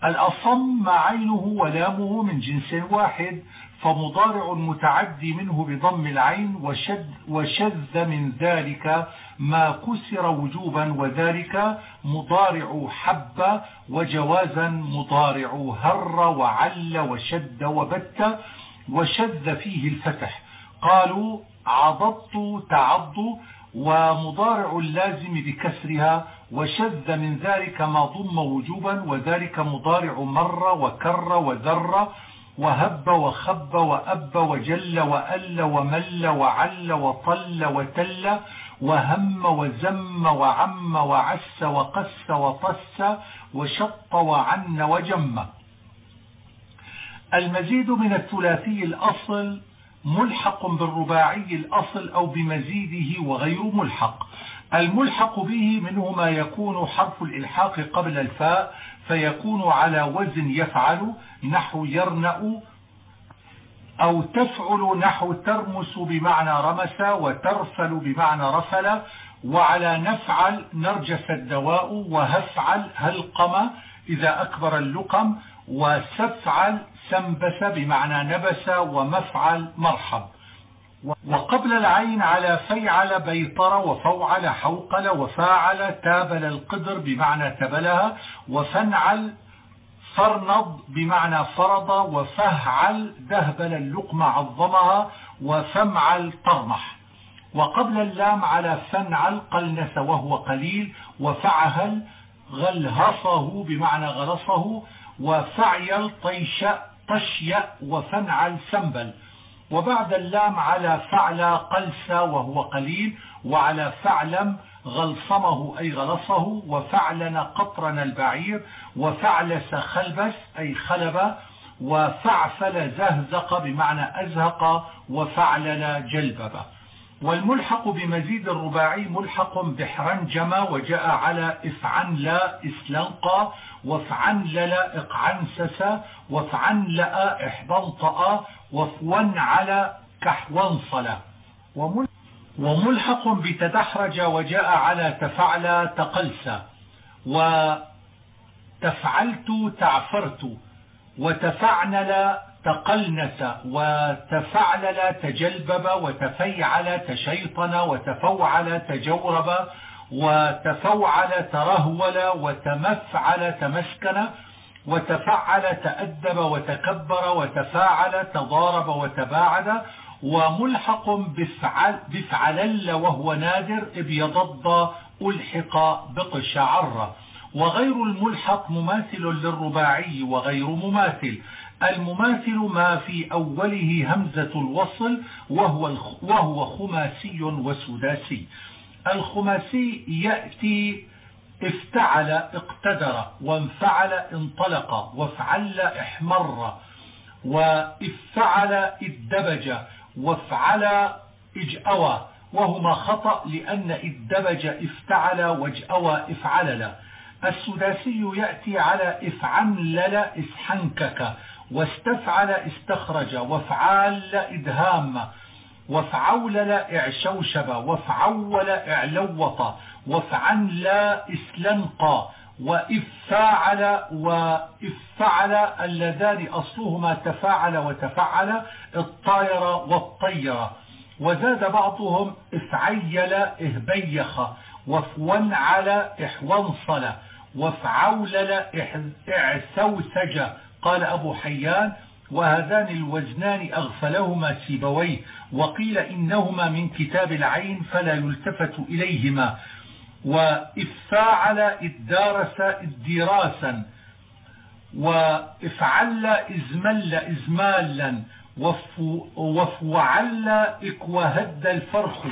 الأصم عينه ولامه من جنس واحد فمضارع متعدي منه بضم العين وشد, وشذ من ذلك ما كسر وجوبا وذلك مضارع حب وجوازا مضارع هر وعل وشد وبت وشذ فيه الفتح. قالوا عضضت تعض ومضارع اللازم بكسرها وشذ من ذلك ما ضم وجوبا وذلك مضارع مر وكر وذر وهب وخب وأب وجل وأل ومل وعل وطل وتل وهم وزم وعم وعس وقس وطس وشط وعن وجم. المزيد من الثلاثي الأصل ملحق بالرباعي الأصل أو بمزيده وغير ملحق. الملحق به منه ما يكون حرف الإلحاق قبل الفاء فيكون على وزن يفعل نحو يرنأ أو تفعل نحو ترمس بمعنى رمس وترفل بمعنى رفل وعلى نفعل نرجس الدواء وهفعل هلقم إذا أكبر اللقم وسفعل سنبس بمعنى نبس ومفعل مرحب. وقبل العين على فيعل بيطر وفوعل حوقل وفاعل تابل القدر بمعنى تبلها وفنعل فرنض بمعنى فرض وفهعل دهبل اللقمة عظمها وفمعل طرمح وقبل اللام على فنعل قلنس وهو قليل وفعهل غلهصه بمعنى غلصه وفعيل طيشأ طشيأ وفنعل سنبل. وبعد اللام على فعل قلس وهو قليل وعلى فعلم غلصمه أي غلصه وفعلن قطرن البعير وفعلس خلبس أي خلب وفعفل زهزق بمعنى أزهق وفعلل جلبب. والملحق بمزيد الرباعي ملحق بحرنجم وجاء على افعنلا اسلنقا وافعنلل إقعنسس وافعنلأ احبنطأ وفون على كحونصل وملحق بتدحرج وجاء على تفعل تقلس. وتفعلت تعفرت. وتفعنل تقلنس. وتفعلل تجلبب. وتفيعل تشيطن. وتفوعل تجورب. وتفوعل ترهول. وتمفعل تمسكن. وتفعل تأدب وتكبر وتفاعل تضارب وتباعد وملحق بفعل بفعلل وهو نادر ابيضض ألحق بقشعر وغير الملحق مماثل للرباعي وغير مماثل. المماثل ما في أوله همزة الوصل وهو, وهو خماسي وسداسي. الخماسي يأتي افتعل اقتدر وانفعل انطلق وافعل احمر وافعل ادبج وافعل اجأوى وهما خطأ لأن ادبج افتعل واجأوى افعلل. السداسي يأتي على افعملل اسحنكك واستفعل استخرج وافعال إدهام وافعولل اعشوشب وافعول اعلوط وافعنل اسلنقى وإفاعل وإفعل اللذان أصلهما تفاعل وتفعل الطاير والطير وزاد بعضهم افعيل اهبيخ وفونعل احونصل وافعولل اعسوسج قال أبو حيان وهذان الوزنان أغفلهما سيبويه وقيل إنهما من كتاب العين فلا يلتفت إليهما. وإفاعل إدارس إدراسا وإفعل إزمل إزمالا وفوعل إكوهد الفرخ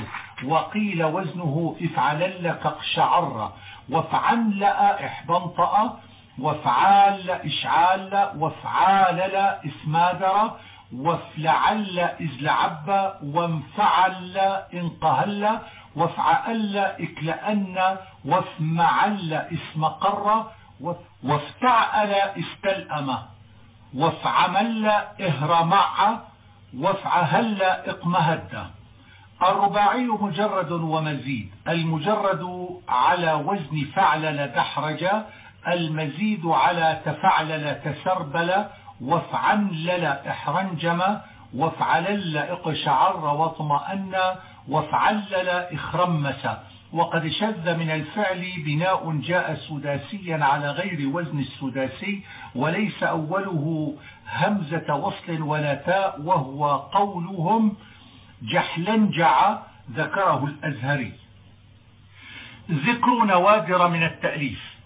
وقيل وزنه إفعلل كقشعر وفعنلأ إحبنطأ وفعال إشعال وفعالل إسمادر وفلعل إزلعب وانفعل إنقهل وافعل إكلأن وافمعل اسمقر وافتعل استلأم وافعمل إهرمع وافعهل إقمهد الرباعي مجرد ومزيد المجرد على وزن فعلل دحرج المزيد على تفعلل تسربل وافعنلل إحرنجم وافعلل اقشعر واطمأن وافعلل اخرمس وقد شذ من الفعل بناء جاء سداسيا على غير وزن السداسي وليس أوله همزة وصل ولا تاء وهو قولهم جحلنجع ذكره الأزهري. ذكر نوادر من التأليف.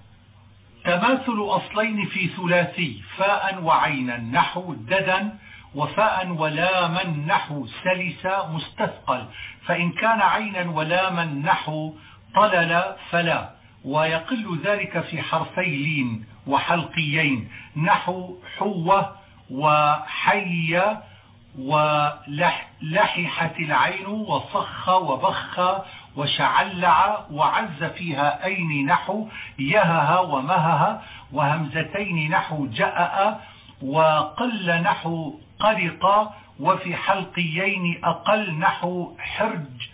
تماثل أصلين في ثلاثي فاء وعينا نحو ددا وفاء ولاما نحو سلس مستثقل. فإن كان عينا ولاما نحو طلل فلا ويقل ذلك في حرفي لين وحلقيين نحو حوة وحي ولححت العين وصخ وبخ وشعلع وعز فيها أين نحو يهها ومهها وهمزتين نحو جأأ وقل نحو قرق وفي حلقيين أقل نحو حرج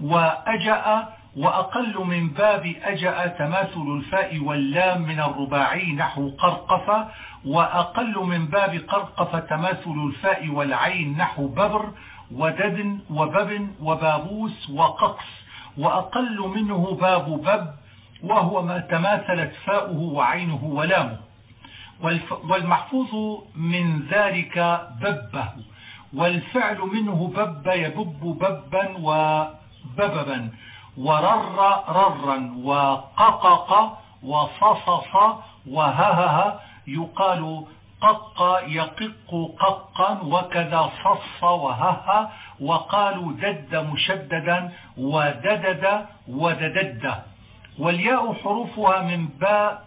وأجأ وأقل من باب أجأ تماثل الفاء واللام من الرباعي نحو قرقف وأقل من باب قرقف تماثل الفاء والعين نحو ببر ودد وبب وبابوس وققس وأقل منه باب بب وهو ما تماثلت فاؤه وعينه ولامه. والمحفوظ من ذلك ببه. والفعل منه بب يبب ببا وبببا ورر ررا وققق وصصص وههه يقال قق يقق ققا وكذا صص وهه وقالوا دد مشددا وددد وددد والياء حروفها من باء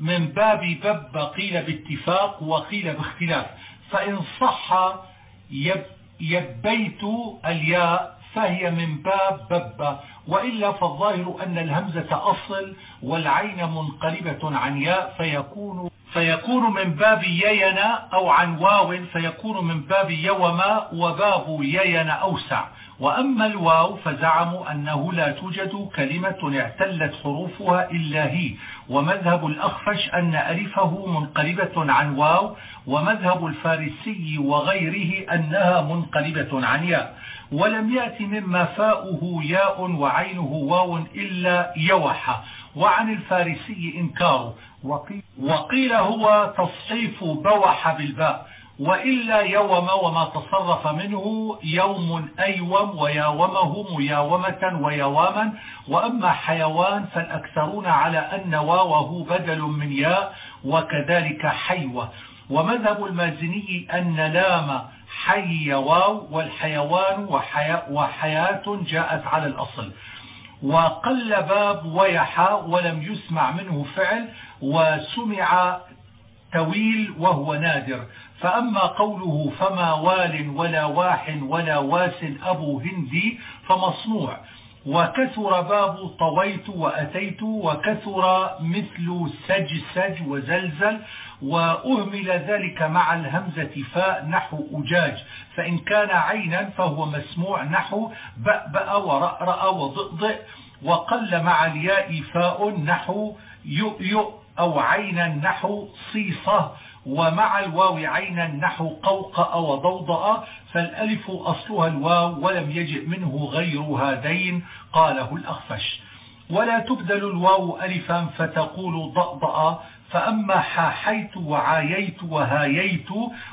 من باب بب قيل باتفاق وقيل باختلاف فإن صح يبيت الياء فهي من باب بب وإلا فالظاهر أن الهمزة أصل والعين منقلبة عن ياء فيكون فيكون من باب يينا أو عن واو فيكون من باب يوما وباب يينا أوسع. وأما الواو فزعموا أنه لا توجد كلمة اعتلت حروفها إلا هي ومذهب الأخفش أن ألفه منقلبة عن واو ومذهب الفارسي وغيره أنها منقلبة عن ياء. ولم يأت مما فاؤه ياء وعينه واو إلا يوح. وعن الفارسي إنكار. وقيل هو تصحيف بوح بالباء. وإلا يوم وما تصرف منه يوم أيوم وياومه مياومة ويواما وأما حيوان فالأكثرون على أن واوه بدل من ياء وكذلك حيوة. ومذهب المازني أن لام حي واو والحيوان وحياة جاءت على الأصل. وقل باب ويحا ولم يسمع منه فعل وسمع تويل وهو نادر. فأما قوله فما وال ولا واح ولا واس أبو هندي فمصنوع. وكثر باب طويت وأتيت وكثر مثل سج سج وزلزل وأهمل ذلك مع الهمزة فاء نحو أجاج. فإن كان عينا فهو مسموع نحو بأبأ ورأرأ وضئضئ وقل مع الياء فاء نحو يؤيؤ أو عينا نحو صيصة ومع الواو عينا نحو قوقأ وضوضأ فالألف أصلها الواو ولم يجئ منه غير هذين قاله الأخفش. ولا تبدل الواو ألفا فتقول ضأضأ فأما حاحيت وعاييت وهاييت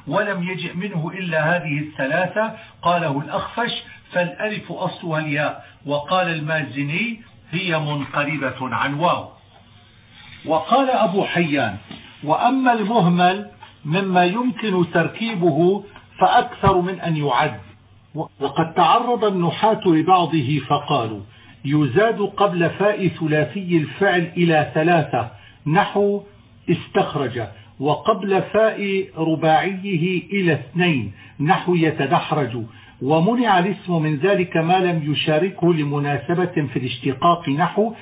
ولم يجئ منه إلا هذه الثلاثة قاله الأخفش. فالألف أصلها الياء وقال المازني هي منقلبة عن واو. وقال أبو حيان وأما المهمل مما يمكن تركيبه فأكثر من أن يعد. وقد تعرض النحاة لبعضه فقالوا يزاد قبل فاء ثلاثي الفعل إلى ثلاثة نحو استخرج وقبل فاء رباعيه إلى اثنين نحو يتدحرج. ومنع الاسم من ذلك ما لم يشاركه لمناسبة في الاشتقاق نحو